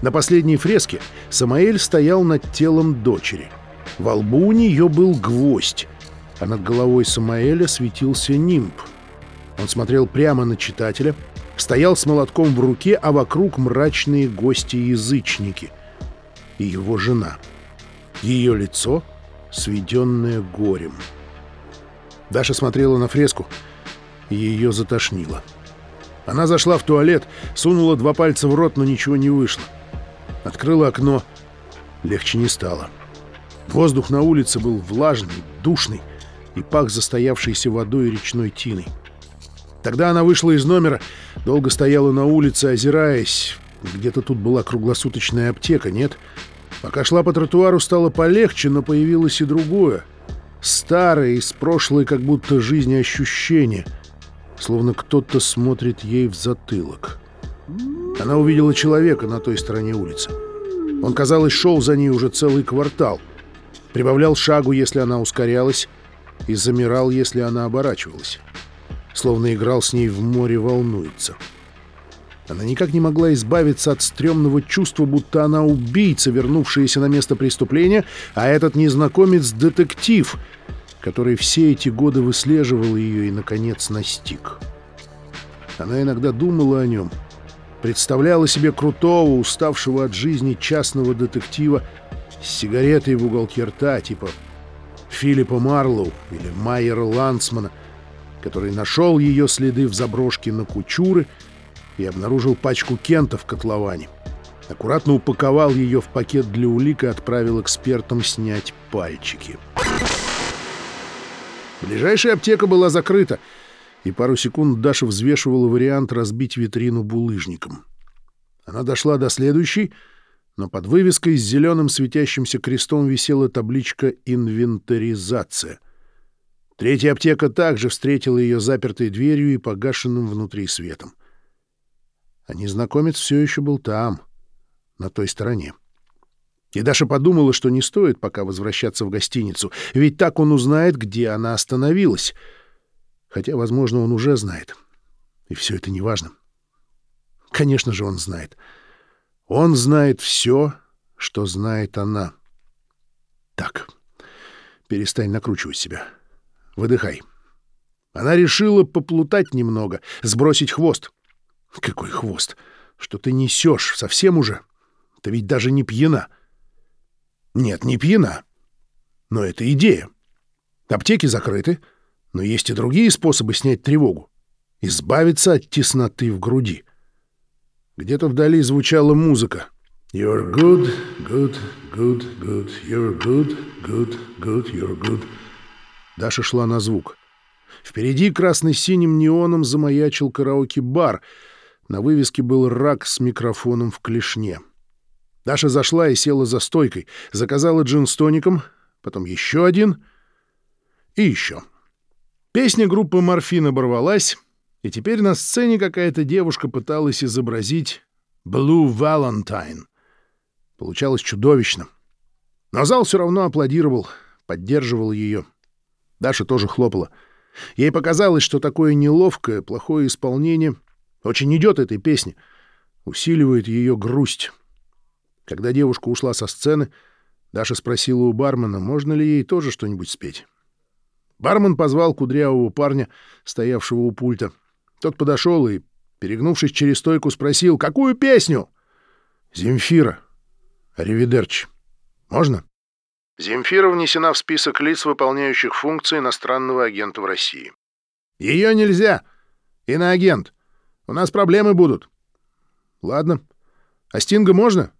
На последней фреске Самаэль стоял над телом дочери. Во лбу у нее был гвоздь, а над головой Самаэля светился нимб. Он смотрел прямо на читателя, стоял с молотком в руке, а вокруг мрачные гости-язычники и его жена. Ее лицо, сведенное горем. Даша смотрела на фреску, и ее затошнило. — она зашла в туалет, сунула два пальца в рот, но ничего не вышло. Открыла окно. Легче не стало. Воздух на улице был влажный, душный и пах застоявшейся водой и речной тиной. Тогда она вышла из номера, долго стояла на улице, озираясь. Где-то тут была круглосуточная аптека, нет? Пока шла по тротуару, стало полегче, но появилось и другое. Старое, из прошлой как будто жизни ощущение — словно кто-то смотрит ей в затылок. Она увидела человека на той стороне улицы. Он, казалось, шел за ней уже целый квартал. Прибавлял шагу, если она ускорялась, и замирал, если она оборачивалась. Словно играл с ней в море волнуется. Она никак не могла избавиться от стрёмного чувства, будто она убийца, вернувшаяся на место преступления, а этот незнакомец — детектив — который все эти годы выслеживал ее и, наконец, настиг. Она иногда думала о нем, представляла себе крутого, уставшего от жизни частного детектива с сигаретой в уголке рта, типа Филиппа Марлоу или Майера Лансмана, который нашел ее следы в заброшке на Кучуры и обнаружил пачку кента в котловане. Аккуратно упаковал ее в пакет для улик и отправил экспертам снять пальчики. Ближайшая аптека была закрыта, и пару секунд Даша взвешивала вариант разбить витрину булыжником. Она дошла до следующей, но под вывеской с зеленым светящимся крестом висела табличка «Инвентаризация». Третья аптека также встретила ее запертой дверью и погашенным внутри светом. А незнакомец все еще был там, на той стороне. И Даша подумала, что не стоит пока возвращаться в гостиницу, ведь так он узнает, где она остановилась. Хотя, возможно, он уже знает. И все это неважно. Конечно же, он знает. Он знает все, что знает она. Так, перестань накручивать себя. Выдыхай. Она решила поплутать немного, сбросить хвост. Какой хвост? Что ты несешь? Совсем уже? Ты ведь даже не пьяна. Нет, не пьяна. Но это идея. Аптеки закрыты, но есть и другие способы снять тревогу. Избавиться от тесноты в груди. Где-то вдали звучала музыка. «You're good, good, good, good, you're good, good, good, you're good». Даша шла на звук. Впереди красно-синим неоном замаячил караоке-бар. На вывеске был рак с микрофоном в клешне. Даша зашла и села за стойкой, заказала джин с тоником, потом еще один и еще. Песня группы «Морфин» оборвалась, и теперь на сцене какая-то девушка пыталась изобразить «Blue Valentine». Получалось чудовищно. Но зал все равно аплодировал, поддерживал ее. Даша тоже хлопала. Ей показалось, что такое неловкое, плохое исполнение очень идет этой песне, усиливает ее грусть. Когда девушка ушла со сцены, Даша спросила у бармена, можно ли ей тоже что-нибудь спеть. Бармен позвал кудрявого парня, стоявшего у пульта. Тот подошел и, перегнувшись через стойку, спросил, «Какую песню?» «Земфира. Аривидерчи. Можно?» Земфира внесена в список лиц, выполняющих функции иностранного агента в России. «Ее нельзя! Иноагент! У нас проблемы будут!» «Ладно. А Стинга можно?»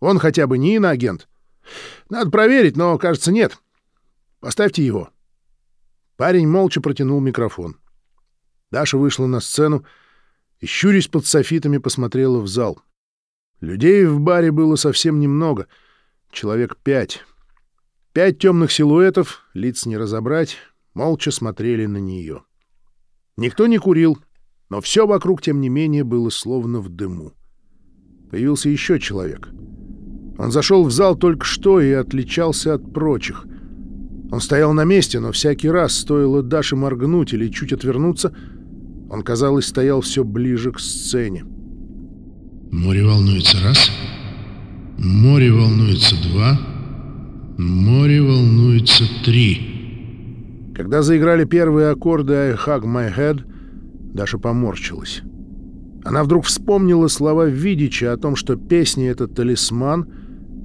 Он хотя бы не иноагент. Надо проверить, но, кажется, нет. Поставьте его. Парень молча протянул микрофон. Даша вышла на сцену и, щурясь под софитами, посмотрела в зал. Людей в баре было совсем немного, человек пять. Пять темных силуэтов, лиц не разобрать, молча смотрели на нее. Никто не курил, но все вокруг, тем не менее, было словно в дыму. Появился еще человек — он зашел в зал только что и отличался от прочих. Он стоял на месте, но всякий раз, стоило Даше моргнуть или чуть отвернуться, он, казалось, стоял все ближе к сцене. Море волнуется раз, море волнуется два, море волнуется три. Когда заиграли первые аккорды «I hug my head», Даша поморщилась. Она вдруг вспомнила слова Видича о том, что песня — это талисман —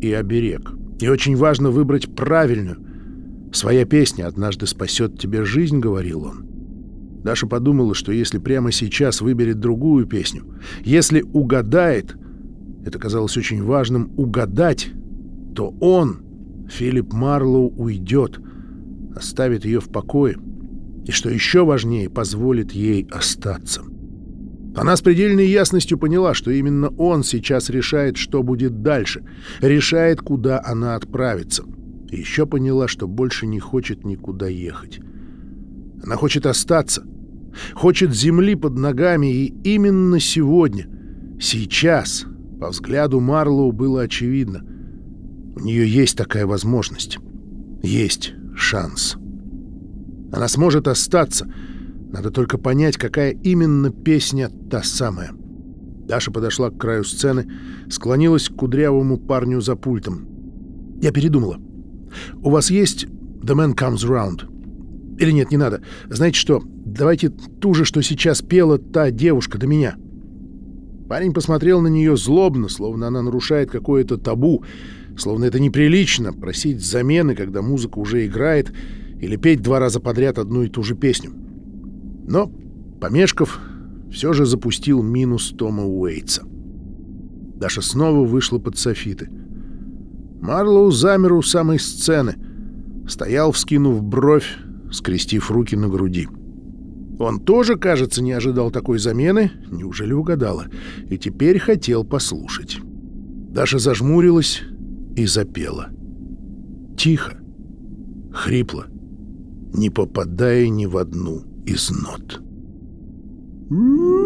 и оберег. И очень важно выбрать правильную. «Своя песня однажды спасет тебе жизнь», — говорил он. Даша подумала, что если прямо сейчас выберет другую песню, если угадает, это казалось очень важным, угадать, то он, Филипп Марлоу, уйдет, оставит ее в покое, и, что еще важнее, позволит ей остаться. Она с предельной ясностью поняла, что именно он сейчас решает, что будет дальше, решает, куда она отправится. И еще поняла, что больше не хочет никуда ехать. Она хочет остаться, хочет земли под ногами, и именно сегодня, сейчас, по взгляду Марлоу было очевидно, у нее есть такая возможность, есть шанс. Она сможет остаться — надо только понять, какая именно песня та самая. Даша подошла к краю сцены, склонилась к кудрявому парню за пультом. Я передумала. «У вас есть «The Man Comes Round»?» Или нет, не надо. Знаете что, давайте ту же, что сейчас пела та девушка до меня. Парень посмотрел на нее злобно, словно она нарушает какое-то табу, словно это неприлично просить замены, когда музыка уже играет, или петь два раза подряд одну и ту же песню. Но, помешков, все же запустил минус Тома Уэйтса. Даша снова вышла под софиты. Марлоу замер у самой сцены. Стоял, вскинув бровь, скрестив руки на груди. Он тоже, кажется, не ожидал такой замены, неужели угадала, и теперь хотел послушать. Даша зажмурилась и запела. Тихо, хрипло, не попадая ни в одну из нот. Mm-hmm.